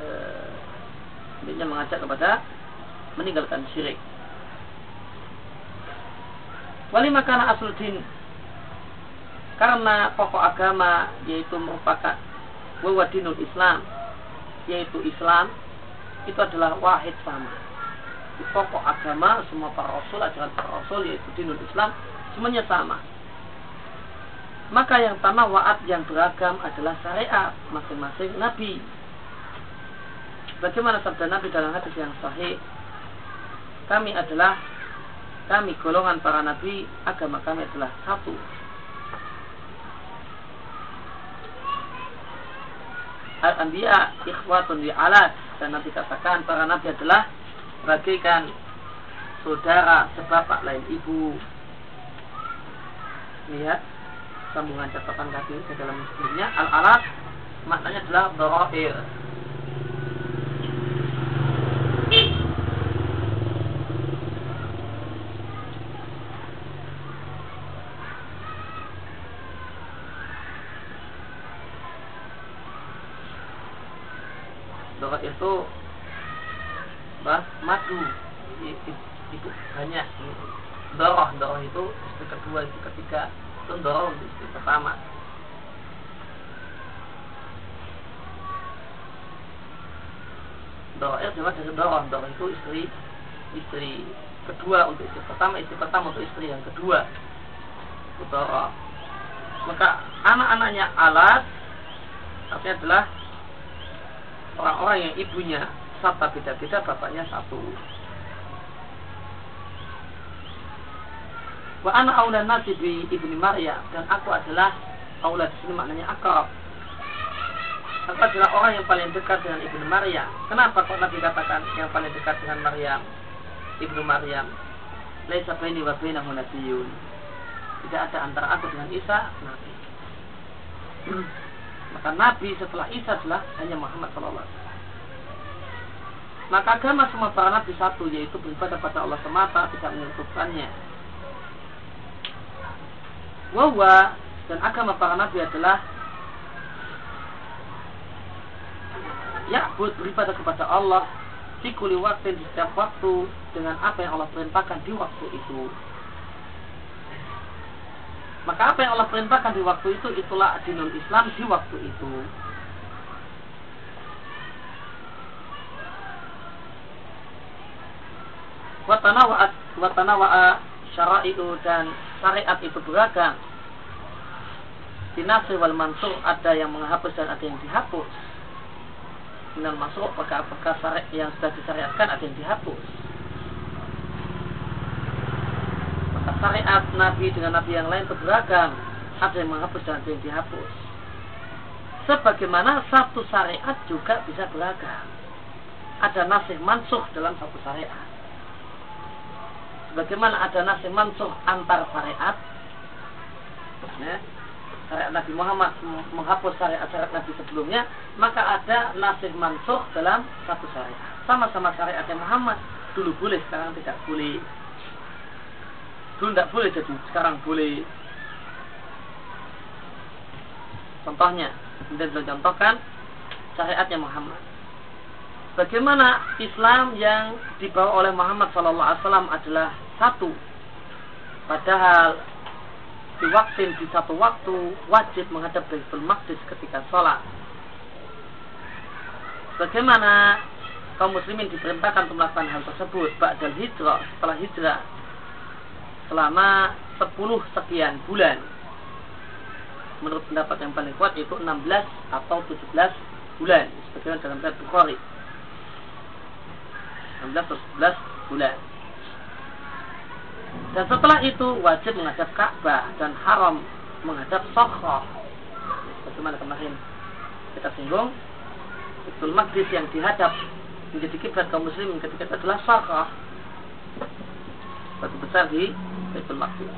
ya, ya, mengajak kepada meninggalkan syirik. Wali makana asul din. Karena pokok agama yaitu merupakan wawadinul Islam yaitu Islam itu adalah wahid sama. Di pokok agama semua para rasul ajaran para rasul yaitu dinul Islam semuanya sama. Maka yang tanah waat yang beragam adalah syariat masing-masing nabi bagaimana sabda nabi dalam hadis yang sahih? Kami adalah kami golongan para nabi agama kami adalah satu. Al-anbiya ikhwatun di alat dan nabi katakan para nabi adalah bagaikan saudara sebapak lain ibu. Lihat sambungan catatan kaki ke dalam sebelumnya al alat maknanya adalah doroir Doro itu bah, madu itu, itu banyak doroh doroh itu istri kedua istri ketiga itu doroh untuk istri pertama doroh itu dari doroh doroh itu istri istri kedua untuk istri pertama istri pertama untuk istri yang kedua. Itu doroh maka anak-anaknya alat artinya adalah orang-orang yang ibunya satu beda-beda bapaknya satu. Wa ana aula nasi bi ibni Maryam dan aku adalah aula di sini maknanya akrab aku adalah orang yang paling dekat dengan ibnu Maryam. Kenapa kok Nabi katakan yang paling dekat dengan Maryam? Ibnu Maryam. Laisa baini wa bainahu nabiyyun tidak ada antara aku dengan Isa Nabi. Maka Nabi setelah Isa adalah hanya Muhammad Sallallahu Alaihi Wasallam. Maka agama semua para nabi satu yaitu beribadah pada Allah semata tidak menyebutkannya. Wawa dan agama para nabi adalah ya beribadah kepada Allah di kuli waktu di setiap waktu dengan apa yang Allah perintahkan di waktu itu. Maka apa yang Allah perintahkan di waktu itu itulah dinul Islam di waktu itu. watanawaat watanawaa syara'i'u dan syariat itu beragam dinasir wal mansur ada yang menghapus dan ada yang dihapus minal masuk perkara-perkara syariat yang sudah disyariatkan ada yang dihapus? Maka syariat nabi dengan nabi yang lain beragam. Ada yang menghapus dan ada yang dihapus. Sebagaimana satu syariat juga bisa beragam. Ada nasih mansuh dalam satu syariat. Bagaimana ada nasib mansuh antar syariat ya, syariat Nabi Muhammad menghapus syariat-syariat Nabi sebelumnya maka ada nasib mansuh dalam satu syariat. Sama-sama syariatnya Muhammad dulu boleh sekarang tidak boleh. Dulu tidak boleh jadi sekarang boleh. Contohnya kemudian contohkan syariatnya Muhammad. Bagaimana Islam yang dibawa oleh Muhammad SAW adalah satu. Padahal di waktu di satu waktu wajib menghadap Baitul Maqdis ketika sholat. Bagaimana kaum muslimin diperintahkan untuk melakukan hal tersebut? Ba'dal hijrah setelah hijrah selama 10 sekian bulan. Menurut pendapat yang paling kuat yaitu 16 atau 17 bulan. Sebagaimana dalam Bukhari. 16 atau 11 bulan dan setelah itu wajib menghadap Ka'bah dan haram menghadap Sokhra. Bagaimana kemarin kita singgung, Betul Maqdis yang dihadap menjadi kiblat kaum muslimin ketika itu adalah Sokhra. Batu besar di Betul Maqdis.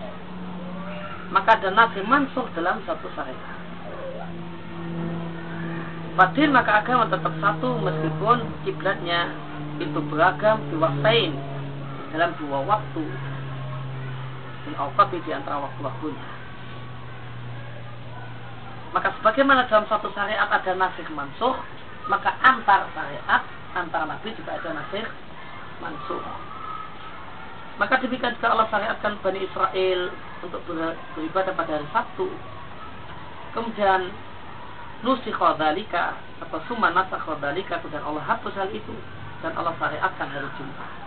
Maka ada nasi mansuh dalam satu syariat. Fadil maka agama tetap satu meskipun kiblatnya itu beragam di waktu dalam dua waktu fil awqati di antara waktu-waktunya. Maka sebagaimana dalam satu syariat ada nasir mansuh, maka antar syariat, antar nabi juga ada nasir mansuh. Maka demikian juga Allah syariatkan Bani Israel untuk beribadah pada hari Sabtu. Kemudian nusikha dalika atau summa nasakha dalika kemudian Allah hapus hal itu dan Allah syariatkan hari Jumat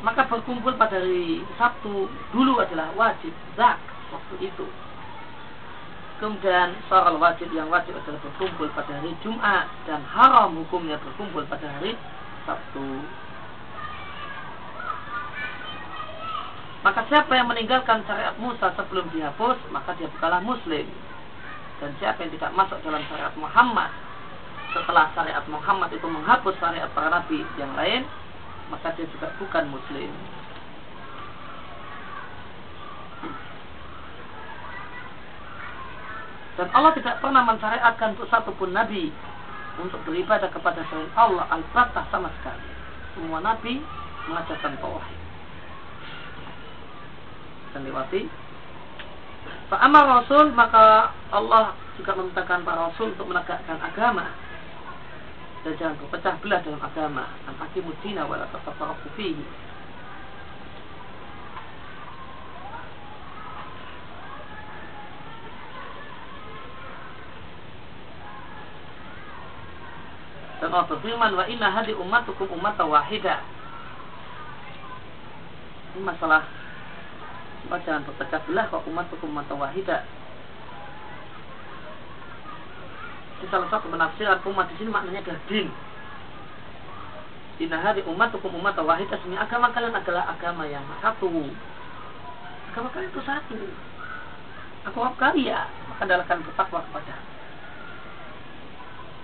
maka berkumpul pada hari Sabtu dulu adalah wajib zak waktu itu. Kemudian soal wajib yang wajib adalah berkumpul pada hari Jumat dan haram hukumnya berkumpul pada hari Sabtu. Maka siapa yang meninggalkan syariat Musa sebelum dihapus, maka dia bukanlah muslim. Dan siapa yang tidak masuk dalam syariat Muhammad setelah syariat Muhammad itu menghapus syariat para nabi yang lain, maka dia juga bukan muslim. Dan Allah tidak pernah mensyariatkan untuk satu pun nabi untuk beribadah kepada selain Allah al-fatah sama sekali. Semua nabi mengajarkan tauhid. Dan lewati Fa'amar Rasul maka Allah juga memintakan para Rasul untuk menegakkan agama dan jangan berpecah belah dalam agama. An akimudina wala tatafarraqu fihi. Dan Allah berfirman wa inna hadi ummatukum ummata wahida. Ini masalah jangan berpecah belah kok ummatukum ummata wahida di salah satu penafsiran umat di sini maknanya adalah din. Inna hari umat hukum umat wahidah sini agama kalian adalah agama yang satu. Agama kalian itu satu. Aku kali ya, maka kalian bertakwa kepada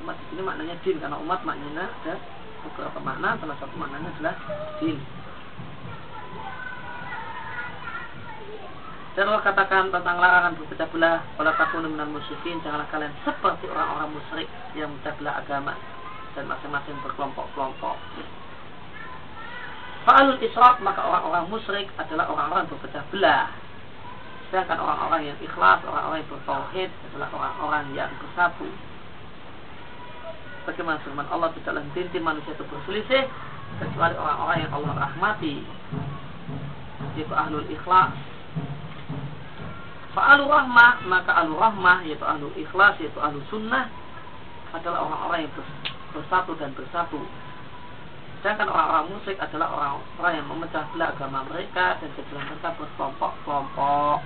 umat di sini maknanya din karena umat maknanya ada beberapa makna salah satu maknanya adalah din. Dan Allah katakan tentang larangan berpecah belah Wala takunu minal musyrikin. Janganlah kalian seperti orang-orang musyrik Yang memecah belah agama Dan masing-masing berkelompok-kelompok. Fa'alul israq Maka orang-orang musyrik adalah orang-orang berpecah belah. Sedangkan orang-orang yang ikhlas Orang-orang yang bertauhid Adalah orang-orang yang bersatu Bagaimana firman Allah Tidaklah henti manusia itu berselisih Kecuali orang-orang yang Allah rahmati Yaitu ahlul ikhlas Fa'alu rahmah maka ahlu rahmah yaitu ahlu ikhlas yaitu ahlu sunnah adalah orang-orang yang bersatu dan bersatu. Sedangkan orang-orang musyrik adalah orang-orang yang memecah belah agama mereka dan kemudian mereka berkelompok-kelompok.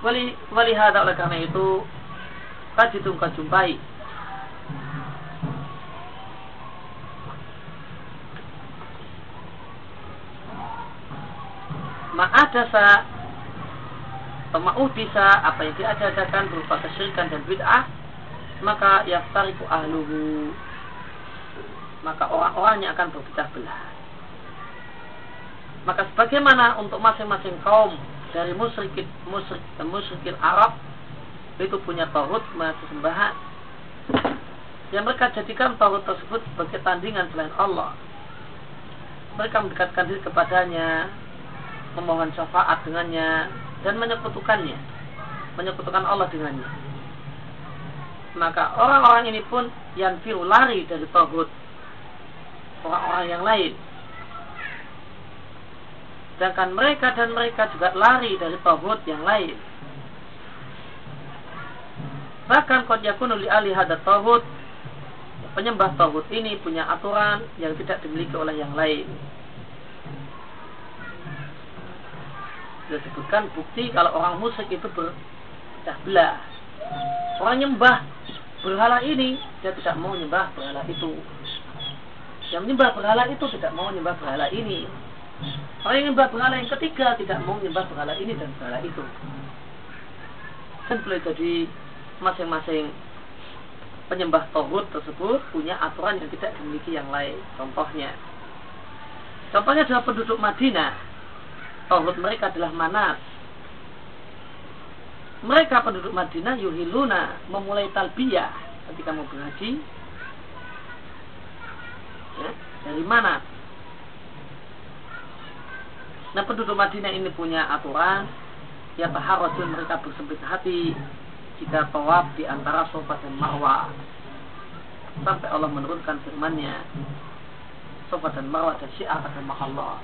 Wali wali hada oleh karena itu kajitum kajumpai ma'adasa bisa apa yang diadakan berupa kesyirikan dan bid'ah maka yaftariku ahluhu. Maka orang-orangnya akan berpecah belah. Maka sebagaimana untuk masing-masing kaum dari musyrikin musyrik musyrikin Arab itu punya tauhid sembahan. Yang mereka jadikan tauhid tersebut sebagai tandingan selain Allah. Mereka mendekatkan diri kepadanya memohon syafaat dengannya dan menyekutukannya menyekutukan Allah dengannya. Maka orang-orang ini pun yang firu lari dari tauhid orang-orang yang lain. Sedangkan mereka dan mereka juga lari dari tauhid yang lain. Bahkan qad yakunu li ahli hadat penyembah tauhid ini punya aturan yang tidak dimiliki oleh yang lain sudah sebutkan bukti kalau orang musyrik itu berpecah belah. Orang nyembah berhala ini, dia tidak mau nyembah berhala itu. Yang menyembah berhala itu tidak mau nyembah berhala ini. Orang yang nyembah berhala yang ketiga tidak mau nyembah berhala ini dan berhala itu. Dan boleh jadi masing-masing penyembah tauhid tersebut punya aturan yang tidak dimiliki yang lain. Contohnya, contohnya adalah penduduk Madinah tauhid mereka adalah manas. Mereka penduduk Madinah yuhiluna memulai talbiyah ketika mau berhaji. Ya, dari mana? Nah penduduk Madinah ini punya aturan ya taharrajun mereka bersempit hati jika tawaf di antara sofa dan marwah sampai Allah menurunkan firman-Nya sofa dan marwah dan syiar adalah Allah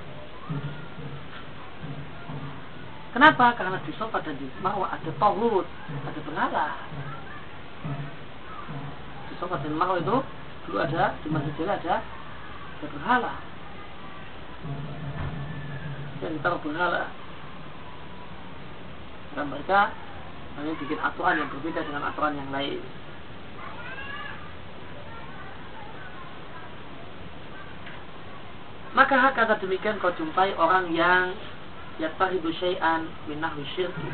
Kenapa? Karena di sofa dan di marwah ada tauhid, ada berhala. Di sofa dan marwah itu dulu ada di masjid ada ada berhala. Dan taruh berhala. Dan mereka hanya bikin aturan yang berbeda dengan aturan yang lain. Maka hak kata demikian kau jumpai orang yang yattahidu syai'an min nahwi syirki.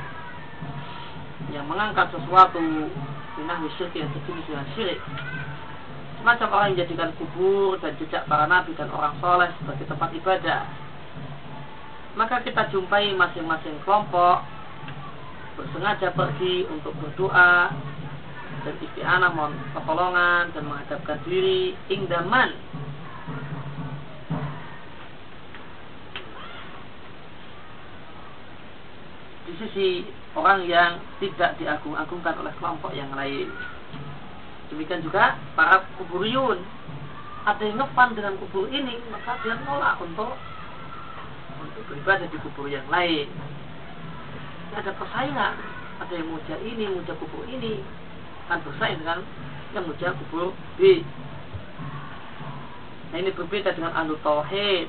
Yang mengangkat sesuatu min nahwi syirki yang sejenis dengan syirik. Semacam orang yang menjadikan kubur dan jejak para nabi dan orang soleh sebagai tempat ibadah. Maka kita jumpai masing-masing kelompok bersengaja pergi untuk berdoa dan isti'anah mohon pertolongan dan menghadapkan diri. Ingdaman sisi orang yang tidak diagung-agungkan oleh kelompok yang lain. Demikian juga para kuburiyun. Ada yang ngefan dengan kubur ini, maka dia nolak untuk untuk beribadah di kubur yang lain. Ada persaingan. Ada yang muja ini, muja kubur ini. Kan bersaing dengan yang muja kubur B. Nah ini berbeda dengan ahlu tauhid.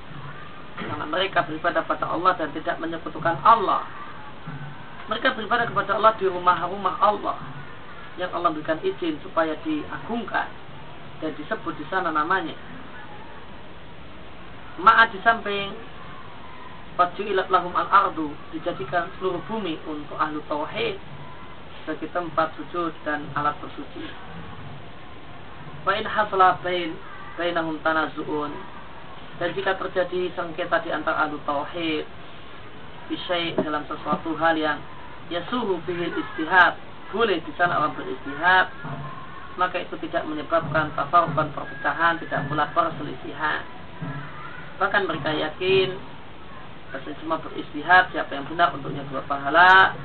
Karena mereka beribadah pada Allah dan tidak menyekutukan Allah. Mereka beribadah kepada Allah di rumah-rumah Allah yang Allah berikan izin supaya diagungkan dan disebut di sana namanya. Ma'at di samping Faju'ilat lahum al-ardu dijadikan seluruh bumi untuk ahlu tauhid sebagai tempat sujud dan alat bersuci. Fa'in hasla bain bainahum tanazu'un dan jika terjadi sengketa di antara ahlu tauhid bisyai dalam sesuatu hal yang yasuhu bihil istihad boleh di sana orang beristihad maka itu tidak menyebabkan tafarqan perpecahan tidak pula perselisihan bahkan mereka yakin Pasti semua beristihad siapa yang benar untuknya dua pahala.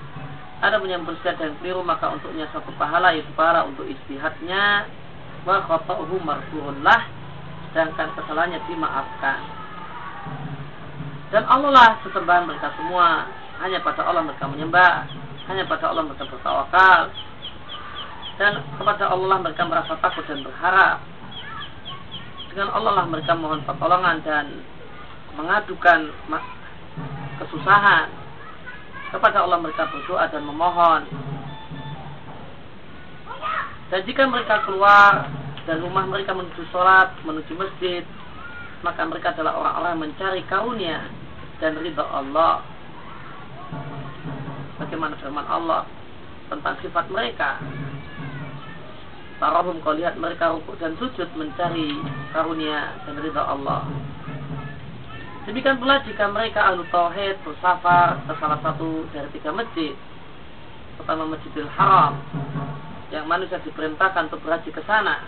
Ada yang beristihad dan keliru maka untuknya satu pahala yaitu pahala untuk istihadnya. Wa khata'uhu marfu'un lah sedangkan kesalahannya dimaafkan. Dan Allah lah sesembahan mereka semua hanya pada Allah mereka menyembah hanya pada Allah mereka bertawakal. Dan kepada Allah lah mereka merasa takut dan berharap. Dengan Allah lah mereka mohon pertolongan dan mengadukan kesusahan. Kepada Allah mereka berdoa dan memohon. Dan jika mereka keluar dan rumah mereka menuju sholat, menuju masjid, maka mereka adalah orang-orang mencari karunia dan ridha Allah. Bagaimana firman Allah tentang sifat mereka? Tarahum kau lihat mereka rukuk dan sujud mencari karunia dan ridha Allah. Demikian pula jika mereka ahlu tauhid bersafar ke salah satu dari tiga masjid, pertama Masjidil Haram, yang manusia diperintahkan untuk berhaji ke sana.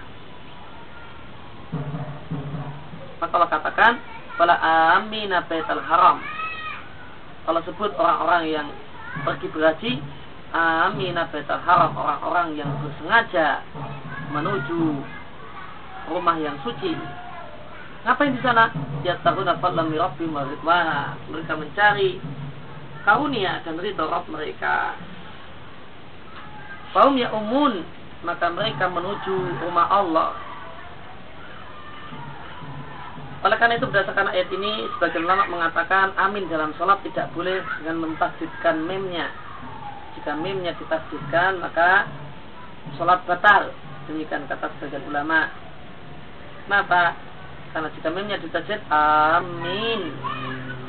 Maka Allah katakan, "Fala amina haram." Allah sebut orang-orang yang pergi berhaji, amina baital haram, orang-orang yang bersengaja menuju rumah yang suci Ngapain di sana? Ya tahuna fadlan. Mereka mencari karunia dan ridho Rabb mereka. Kaum ya umun, maka mereka menuju rumah Allah. Oleh karena itu berdasarkan ayat ini sebagian ulama mengatakan amin dalam sholat tidak boleh dengan mentasdidkan memnya. Jika memnya ditasdidkan maka sholat batal. Demikian kata sebagian ulama. Kenapa? Karena jika memnya ditajid amin.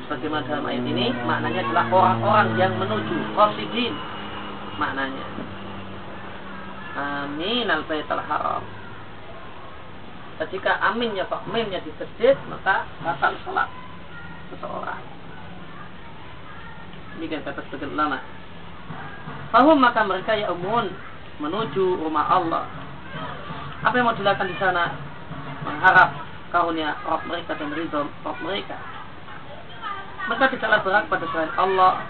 Sebagaimana dalam ayat ini, maknanya adalah orang-orang yang menuju qasidin. Maknanya. Amin al baitul haram. Ketika aminnya kok memnya ditajid, maka batal salat seseorang. Demikian kata sebagian ulama. Fahum maka mereka ya umun menuju rumah Allah. Apa yang mau dilakukan di sana? Mengharap karunia Rabb mereka dan ridho Rabb mereka. Maka tidaklah berhak pada selain Allah,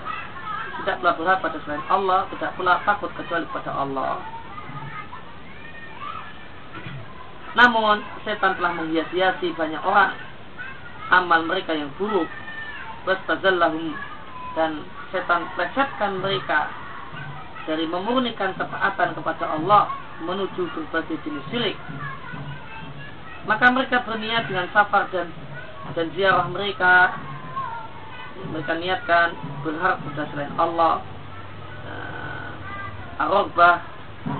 tidak pula berhak pada selain Allah, tidak pula takut kecuali pada Allah. Namun setan telah menghias-hiasi banyak orang. Amal mereka yang buruk. Wastazallahum. Dan setan plesetkan mereka dari memurnikan ketaatan kepada Allah menuju berbagai jenis syirik. Maka mereka berniat dengan safar dan dan ziarah mereka. Mereka niatkan berharap pada selain Allah uh,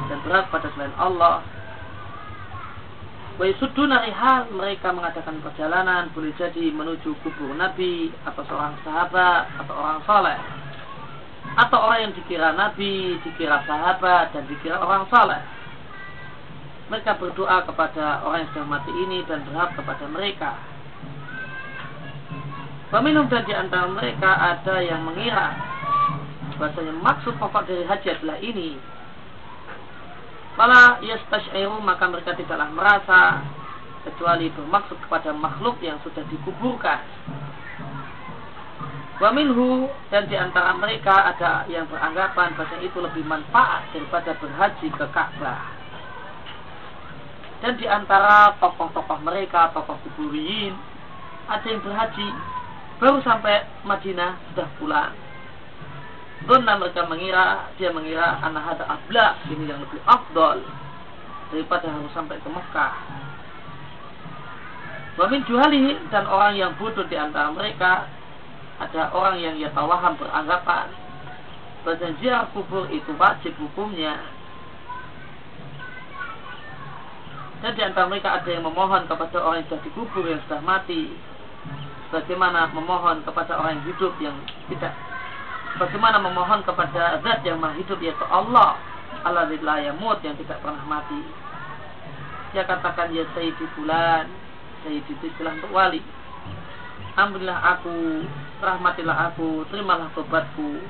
dan berharap pada selain Allah Wa hal mereka mengadakan perjalanan boleh jadi menuju kubur Nabi atau seorang sahabat atau orang saleh atau orang yang dikira Nabi, dikira sahabat dan dikira orang saleh mereka berdoa kepada orang yang sudah mati ini dan berharap kepada mereka. Peminum dan di antara mereka ada yang mengira bahasanya maksud pokok dari haji adalah ini. Fala yastash'iru maka mereka tidaklah merasa kecuali bermaksud kepada makhluk yang sudah dikuburkan. Wa minhu dan di antara mereka ada yang beranggapan bahasa itu lebih manfaat daripada berhaji ke Ka'bah. dan di antara tokoh-tokoh mereka, tokoh kuburiin, ada yang berhaji, baru sampai Madinah sudah pulang. Donna mereka mengira, dia mengira anak ada abla, ini yang lebih afdol daripada harus sampai ke Mekah. Wamin juhali dan orang yang bodoh di antara mereka ada orang yang ia tawaham beranggapan. Bahwa kubur itu wajib hukumnya. Dan di antara mereka ada yang memohon kepada orang yang sudah dikubur yang sudah mati. Bagaimana memohon kepada orang yang hidup yang tidak bagaimana memohon kepada zat yang maha hidup yaitu Allah Allah yamut yang tidak pernah mati. Dia katakan ya sayyidi bulan sayyidi itu istilah untuk wali. Ambillah aku rahmatilah aku terimalah tobatku.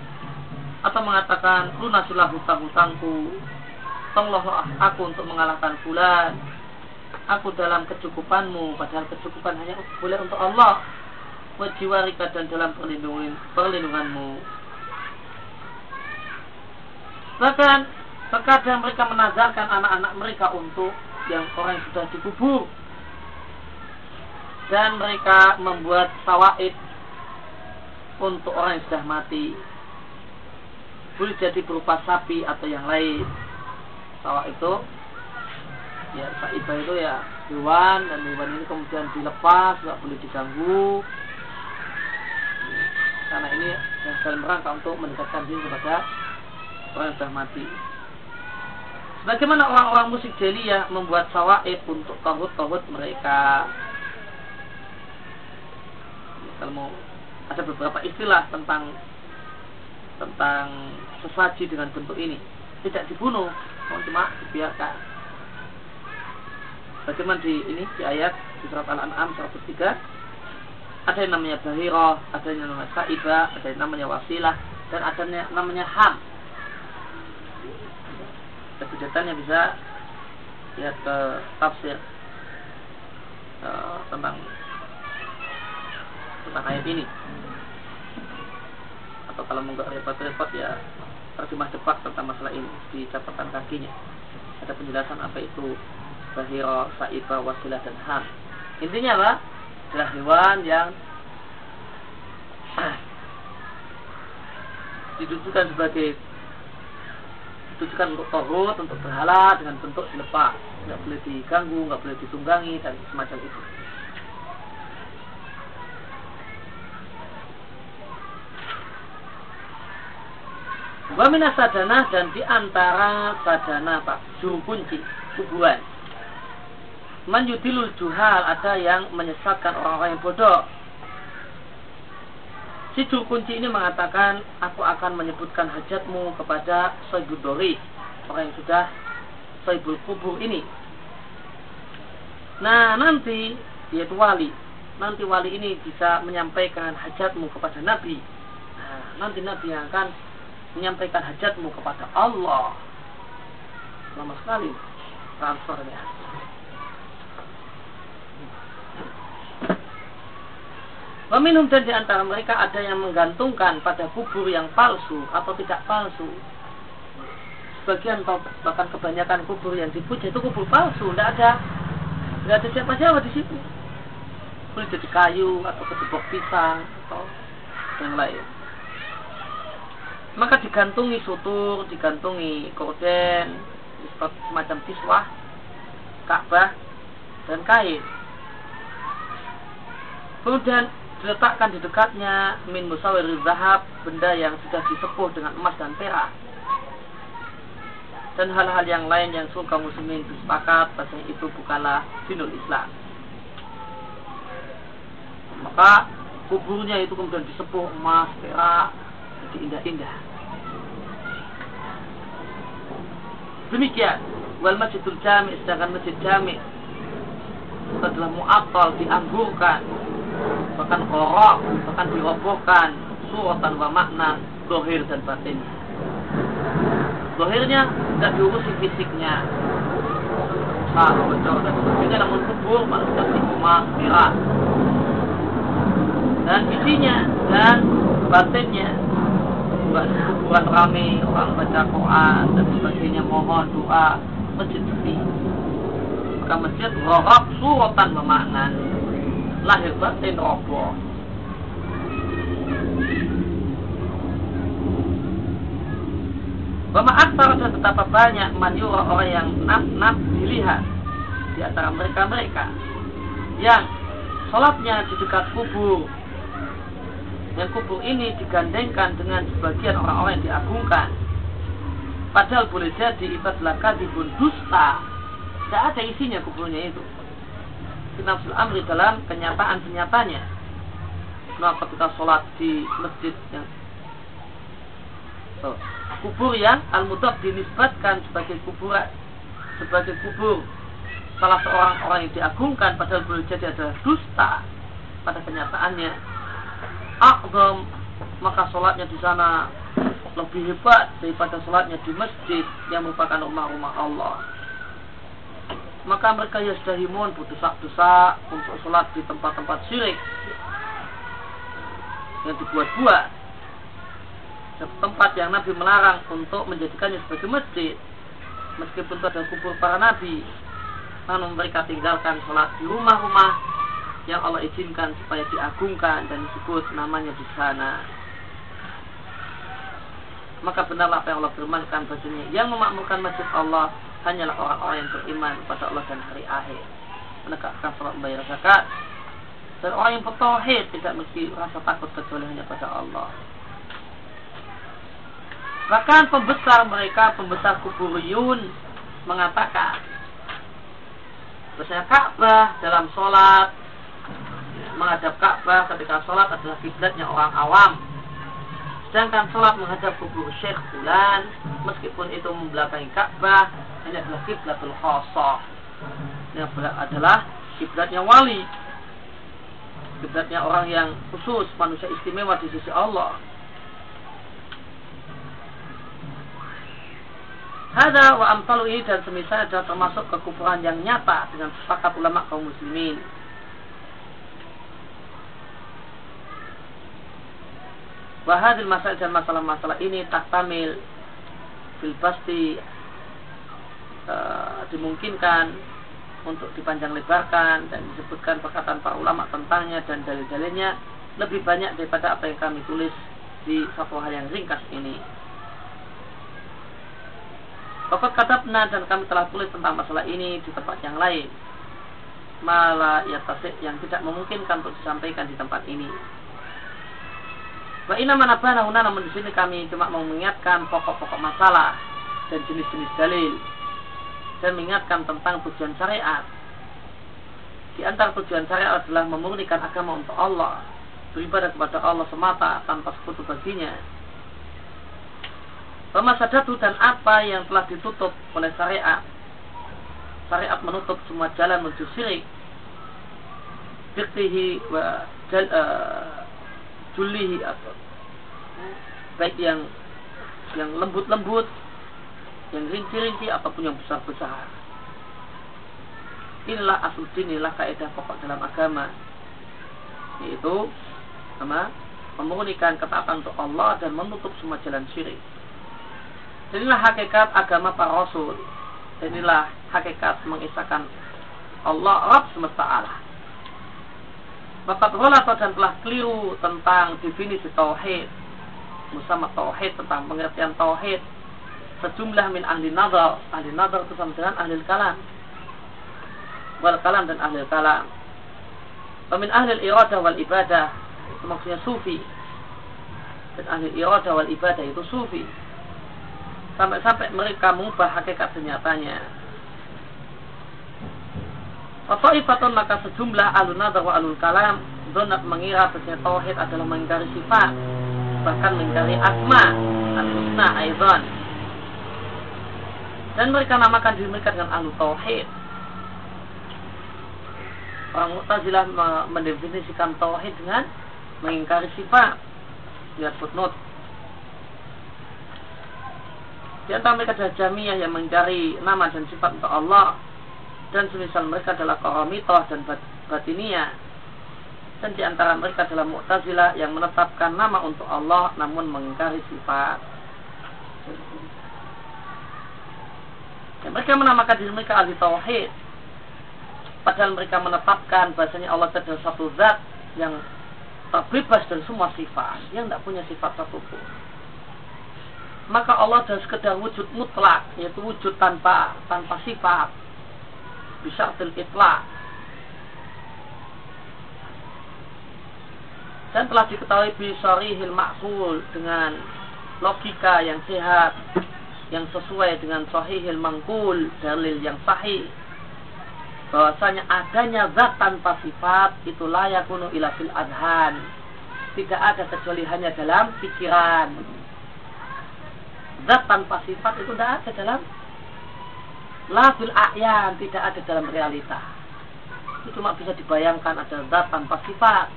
Atau mengatakan lunasilah hutang-hutangku. Tolonglah aku untuk mengalahkan bulan aku dalam kecukupanmu padahal kecukupan hanya boleh untuk Allah. Wajiwarika dan dalam perlindungan perlindunganmu bahkan terkadang mereka menazarkan anak-anak mereka untuk yang orang yang sudah dikubur. Dan mereka membuat sawaid untuk orang yang sudah mati. Boleh jadi berupa sapi atau yang lain. Sawah itu ya saibah itu ya hewan dan hewan ini kemudian dilepas nggak boleh diganggu. Karena ini yang dalam rangka untuk mendekatkan diri kepada orang sudah mati Bagaimana orang-orang musik ya membuat sawaib untuk tauhid-tauhid mereka. Kalau mau ada beberapa istilah tentang tentang sesaji dengan bentuk ini tidak dibunuh, cuma dibiarkan bagaimana di ini di ayat di surat Al-An'am 103 ada yang namanya bahiro, ada yang namanya saibah, ada yang namanya wasilah, dan ada yang namanya ham. Yang bisa lihat ke tafsir uh, tentang tentang ayat ini. Atau kalau mau nggak repot-repot ya terjemah cepat tentang masalah ini di catatan kakinya. Ada penjelasan apa itu bahiro, sa'iba, wasilah, dan ham. Intinya apa? Adalah hewan yang ditujukan sebagai ditujukan untuk tohut, untuk berhala dengan bentuk dilepas. Nggak boleh diganggu, nggak boleh ditunggangi, dan semacam itu. Wamina sadana dan di antara sadana pak juru kunci kuburan Manjudilul juhal ada yang menyesatkan orang-orang yang bodoh. Si juru kunci ini mengatakan, aku akan menyebutkan hajatmu kepada Soibul Dori, orang yang sudah Soibul Kubur ini. Nah, nanti, yaitu wali, nanti wali ini bisa menyampaikan hajatmu kepada Nabi. Nah, nanti Nabi yang akan menyampaikan hajatmu kepada Allah. Lama sekali transfernya. Meminum dan di antara mereka ada yang menggantungkan pada kubur yang palsu atau tidak palsu. Sebagian bahkan kebanyakan kubur yang dipuja itu kubur palsu, tidak ada, tidak ada siapa-siapa di situ. Boleh jadi kayu atau ketubuk pisang atau yang lain. Maka digantungi sutur, digantungi korden, semacam kiswah, Ka'bah, dan kain. Kemudian diletakkan di dekatnya min musawir zahab benda yang sudah disepuh dengan emas dan perak. Dan hal-hal yang lain yang suka muslimin bersepakat bahwa itu bukanlah dinul Islam. Maka kuburnya itu kemudian disepuh emas perak jadi indah-indah. Demikian. Wal masjidul jami sedangkan masjid jami adalah mu'attal dianggurkan bahkan korok, bahkan dirobohkan. Suratan wa makna dohir dan batin. Dohirnya tidak diurusi fisiknya, besar, bocor dan sebagainya, namun kubur manusia emas, merah. Dan isinya dan batinnya. Bukan kuburan rame orang baca Quran dan sebagainya mohon doa masjid sepi maka masjid rohab suratan memaknan lahir batin roboh Bama aktar dan betapa banyak manyura orang yang naf-naf dilihat di antara mereka-mereka yang sholatnya di dekat kubur. Yang kubur ini digandengkan dengan sebagian orang-orang yang diagungkan. Padahal boleh jadi itu adalah kadibun dusta. Tidak ada isinya kuburnya itu Kinafsul amri dalam kenyataan senyatanya kenapa kita sholat di masjid yang oh kubur yang al-mudab dinisbatkan sebagai kubur sebagai kubur. Salah seorang orang yang diagungkan padahal boleh jadi adalah dusta pada kenyataannya. Akdom maka sholatnya di sana lebih hebat daripada sholatnya di masjid yang merupakan rumah-rumah Allah maka mereka yasdahimun berdesak-desak untuk sholat di tempat-tempat syirik yang dibuat-buat. Tempat yang Nabi melarang untuk menjadikannya sebagai masjid. Meskipun itu ada kubur para Nabi. Namun mereka tinggalkan sholat di rumah-rumah yang Allah izinkan supaya diagungkan dan disebut namanya di sana. Maka benarlah apa yang Allah firmankan bahasanya. Yang memakmurkan masjid Allah hanyalah orang-orang yang beriman kepada Allah dan hari akhir. Menegakkan sholat membayar zakat. Dan orang yang bertauhid tidak mesti rasa takut kecuali hanya pada Allah. Bahkan pembesar mereka, pembesar kuburiyun mengatakan Terusnya Ka'bah dalam sholat menghadap Ka'bah ketika sholat adalah kiblatnya orang awam. Sedangkan sholat menghadap kubur Syekh Fulan meskipun itu membelakangi Ka'bah ini adalah kiblatul khosah. Ini adalah kiblatnya wali. Kiblatnya orang yang khusus, manusia istimewa di sisi Allah. Hada wa amtaluhi dan semisal adalah termasuk kekufuran yang nyata dengan sepakat ulama kaum muslimin. Wahadil masalah dan masalah-masalah ini tak tamil bil pasti uh, dimungkinkan untuk dipanjang lebarkan dan disebutkan perkataan para ulama tentangnya dan dalil-dalilnya lebih banyak daripada apa yang kami tulis di satu hal yang ringkas ini. Bapak katabna dan kami telah tulis tentang masalah ini di tempat yang lain. Malah ya tasik yang tidak memungkinkan untuk disampaikan di tempat ini. Wa inna manabana namun di sini kami cuma mau mengingatkan pokok-pokok masalah dan jenis-jenis dalil dan mengingatkan tentang tujuan syariat. Di antara tujuan syariat adalah memurnikan agama untuk Allah, beribadah kepada Allah semata tanpa sekutu baginya Pemasadatu dan apa yang telah ditutup oleh syariat. Syariat menutup semua jalan menuju syirik. Fiktihi wa jal, uh, julihi atau baik yang yang lembut-lembut, yang rinci-rinci ataupun yang besar-besar. Inilah asal inilah kaidah pokok dalam agama. Yaitu sama memurnikan ketaatan untuk Allah dan menutup semua jalan syirik. Inilah hakikat agama para rasul. Inilah hakikat mengisahkan Allah Rabb semesta Allah. Bapak Gholata dan telah keliru tentang definisi tauhid. Bersama tauhid tentang pengertian tauhid. Sejumlah min ahli nazar. Ahli nazar itu sama dengan ahli kalam. Wal kalam dan ahli kalam. Pemin ahli iradah wal ibadah. Itu maksudnya sufi. Dan ahli iradah wal ibadah itu sufi sampai-sampai mereka mengubah hakikat senyatanya. Fataifatun maka sejumlah alun nazar wa alul kalam donat mengira bahwa tauhid adalah mengingkari sifat bahkan mengingkari asma al-husna aizan dan mereka namakan diri mereka dengan ahlu tauhid. Orang Mu'tazilah mendefinisikan tauhid dengan mengingkari sifat. Lihat footnote. Di antara mereka adalah jamiah yang mencari nama dan sifat untuk Allah. Dan semisal mereka adalah koromitoh dan batinia dan di antara mereka adalah mu'tazilah yang menetapkan nama untuk Allah namun mengingkari sifat dan mereka menamakan diri mereka ahli tauhid. Padahal mereka menetapkan bahasanya Allah adalah satu zat yang terbebas dari semua sifat. Yang tidak punya sifat satupun. Maka Allah adalah sekedar wujud mutlak yaitu wujud tanpa tanpa sifat. Bisa itlak dan telah diketahui bisarihil makul dengan logika yang sehat yang sesuai dengan sahihil mangkul dalil yang sahih. Bahwasanya adanya zat tanpa sifat itu layak kuno ilafil adhan. Tidak ada kecuali hanya dalam pikiran. Zat tanpa sifat itu tidak ada dalam lafil a'yan tidak ada dalam realita. Itu cuma bisa dibayangkan ada zat tanpa sifat.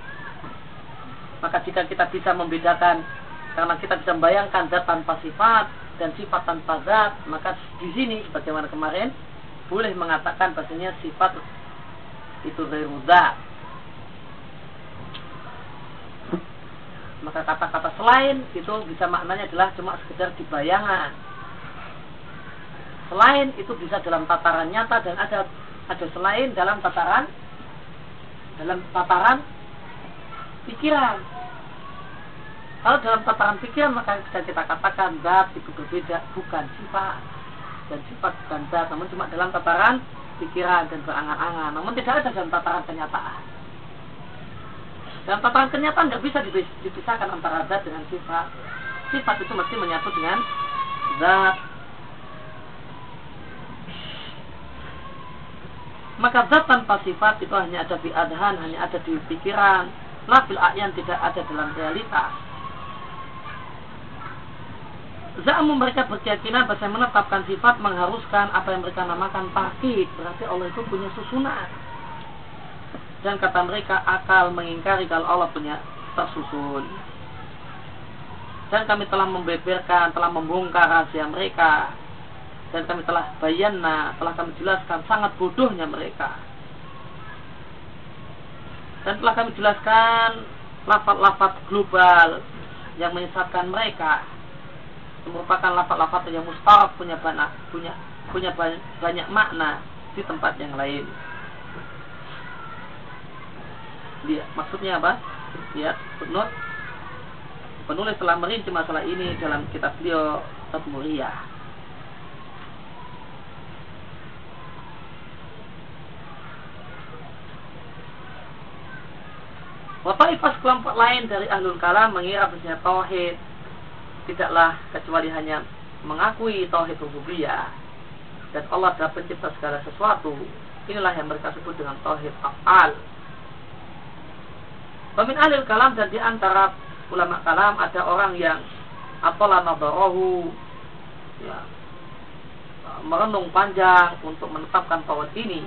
Maka jika kita bisa membedakan karena kita bisa membayangkan zat tanpa sifat dan sifat tanpa zat, maka di sini bagaimana kemarin boleh mengatakan bahasanya sifat itu ghairu. Maka kata-kata selain itu bisa maknanya adalah cuma sekedar di bayangan. Selain itu bisa dalam tataran nyata dan ada ada selain dalam tataran dalam tataran pikiran. Kalau dalam tataran pikiran maka bisa kita katakan zat itu berbeda, bukan sifat. Dan sifat bukan zat, namun cuma dalam tataran pikiran dan berangan-angan. Namun tidak ada dalam tataran kenyataan. Dalam tataran kenyataan tidak bisa dipisahkan antara zat dengan sifat. Sifat itu mesti menyatu dengan zat. Maka zat tanpa sifat itu hanya ada di adhan, hanya ada di pikiran, lafil ayan tidak ada dalam realitas. Za'amu mereka berkeyakinan bahwa menetapkan sifat mengharuskan apa yang mereka namakan takib. Berarti Allah itu punya susunan. Dan kata mereka akal mengingkari kalau Allah punya tersusun. Dan kami telah membeberkan, telah membongkar rahasia mereka. Dan kami telah bayana, telah kami jelaskan sangat bodohnya mereka dan telah kami jelaskan lafat-lafat global yang menyesatkan mereka merupakan lafat-lafat yang mustarab punya banyak punya punya banyak, makna di tempat yang lain. Dia maksudnya apa? Lihat footnote. Penulis telah merinci masalah ini dalam kitab beliau Tadmuriyah. Wataifah kelompok lain dari ahlul kalam mengira bahwa tauhid tidaklah kecuali hanya mengakui tauhid rububiyah dan Allah adalah pencipta segala sesuatu. Inilah yang mereka sebut dengan tauhid af'al. Pemin ahlul kalam dan di antara ulama kalam ada orang yang atola nadarahu ya, merenung panjang untuk menetapkan tauhid ini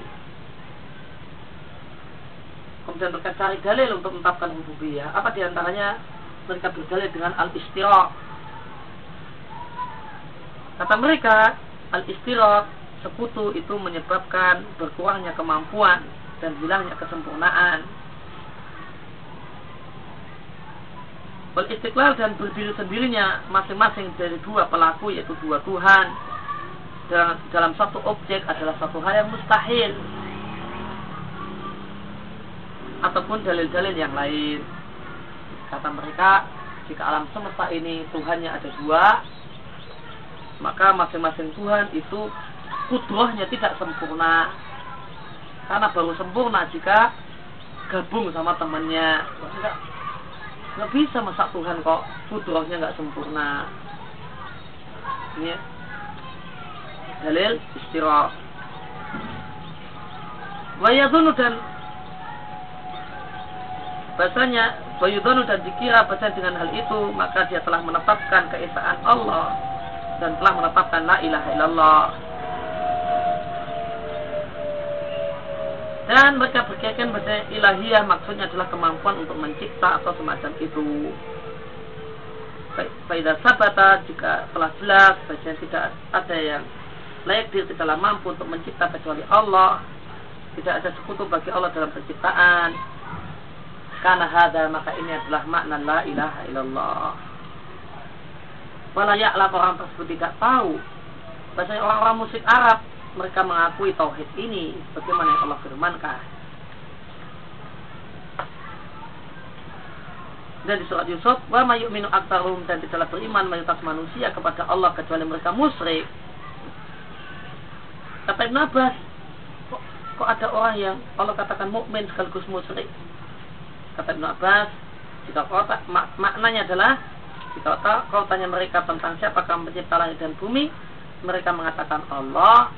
kemudian mereka cari dalil untuk menetapkan rububiyah. Apa di antaranya mereka berdalil dengan al-istiraq. Kata mereka, al-istiraq sekutu itu menyebabkan berkurangnya kemampuan dan hilangnya kesempurnaan. Wal istiqlal dan berdiri sendirinya masing-masing dari dua pelaku yaitu dua Tuhan dalam, dalam satu objek adalah satu hal yang mustahil ataupun dalil-dalil yang lain. Kata mereka, jika alam semesta ini Tuhannya ada dua, maka masing-masing Tuhan itu kudrohnya tidak sempurna. Karena baru sempurna jika gabung sama temannya. Maksudnya, nggak bisa masa Tuhan kok kudrohnya nggak sempurna. Ini ya. dalil istirahat. Wayadunu dan Bahasanya dan dikira bahasa dengan hal itu maka dia telah menetapkan keesaan Allah dan telah menetapkan la ilaha illallah. Dan mereka berkeyakinan bahasa ilahiyah maksudnya adalah kemampuan untuk mencipta atau semacam itu. Faidah sabata jika telah jelas bahasa tidak ada yang layak diri tidaklah mampu untuk mencipta kecuali Allah. Tidak ada sekutu bagi Allah dalam penciptaan karena hada maka ini adalah makna la ilaha illallah. Wala ya'lam orang tersebut tidak tahu. Bahasa orang-orang musik Arab mereka mengakui tauhid ini bagaimana yang Allah firmankan. Dan di surat Yusuf, wa mayyuminu aktarum dan tidaklah beriman mayoritas manusia kepada Allah kecuali mereka musyrik. Kata Ibn Abbas, kok, kok ada orang yang Allah katakan mukmin sekaligus musyrik? Kata Ibn Abbas, jika kau mak, maknanya adalah jika kau tanya mereka tentang siapakah pencipta langit dan bumi, mereka mengatakan Allah,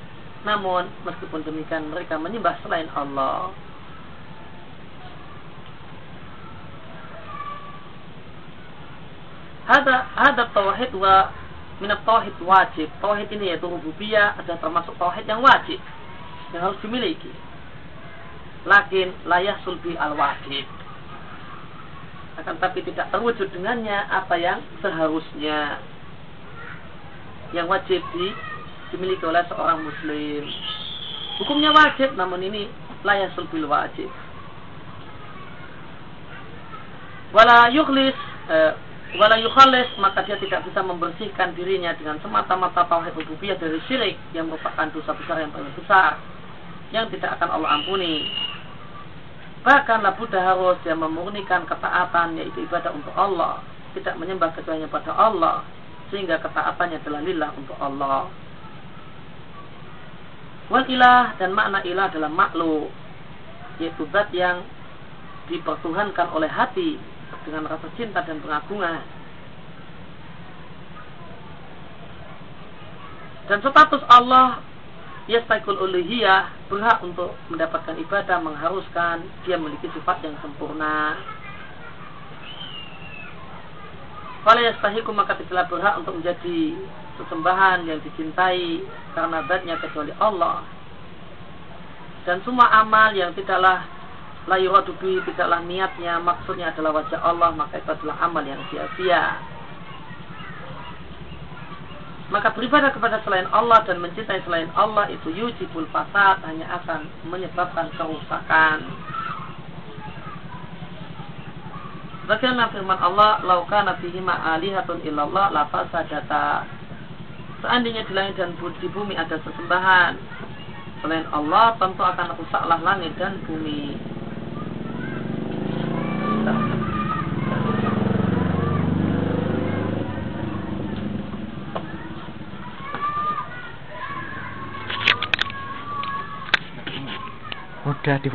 namun meskipun demikian mereka menyembah selain Allah. Ada ada tauhid wa minat tauhid wajib. Tauhid ini yaitu rububiyah ada termasuk tauhid yang wajib yang harus dimiliki. Lakin layah sulbi al wajib. Akan tapi tidak terwujud dengannya apa yang seharusnya yang wajib di, dimiliki oleh seorang muslim. Hukumnya wajib, namun ini layasul bil wajib. Wala yukhlis eh, wala yukhalis maka dia tidak bisa membersihkan dirinya dengan semata-mata tauhid rububiyah dari syirik yang merupakan dosa besar yang paling besar yang tidak akan Allah ampuni. Bahkan Buddha harus dia memurnikan ketaatan yaitu ibadah untuk Allah, tidak menyembah kecuali pada Allah, sehingga ketaatannya adalah lillah untuk Allah. Wal ilah dan makna ilah adalah makhluk yaitu zat yang dipertuhankan oleh hati dengan rasa cinta dan pengagungan. Dan status Allah yastaqul uluhiyah berhak untuk mendapatkan ibadah mengharuskan dia memiliki sifat yang sempurna Fala yastahiku maka tidaklah berhak untuk menjadi sesembahan yang dicintai karena zatnya kecuali Allah. Dan semua amal yang tidaklah layu radubi tidaklah niatnya maksudnya adalah wajah Allah maka itu adalah amal yang sia-sia. Maka beribadah kepada selain Allah dan mencintai selain Allah itu yujibul fasad hanya akan menyebabkan kerusakan. Bagaimana firman Allah, "Lauka fihi ma'alihatun illallah la fasadata." Seandainya di langit dan di bumi ada sesembahan selain Allah, tentu akan rusaklah langit dan bumi. Udah di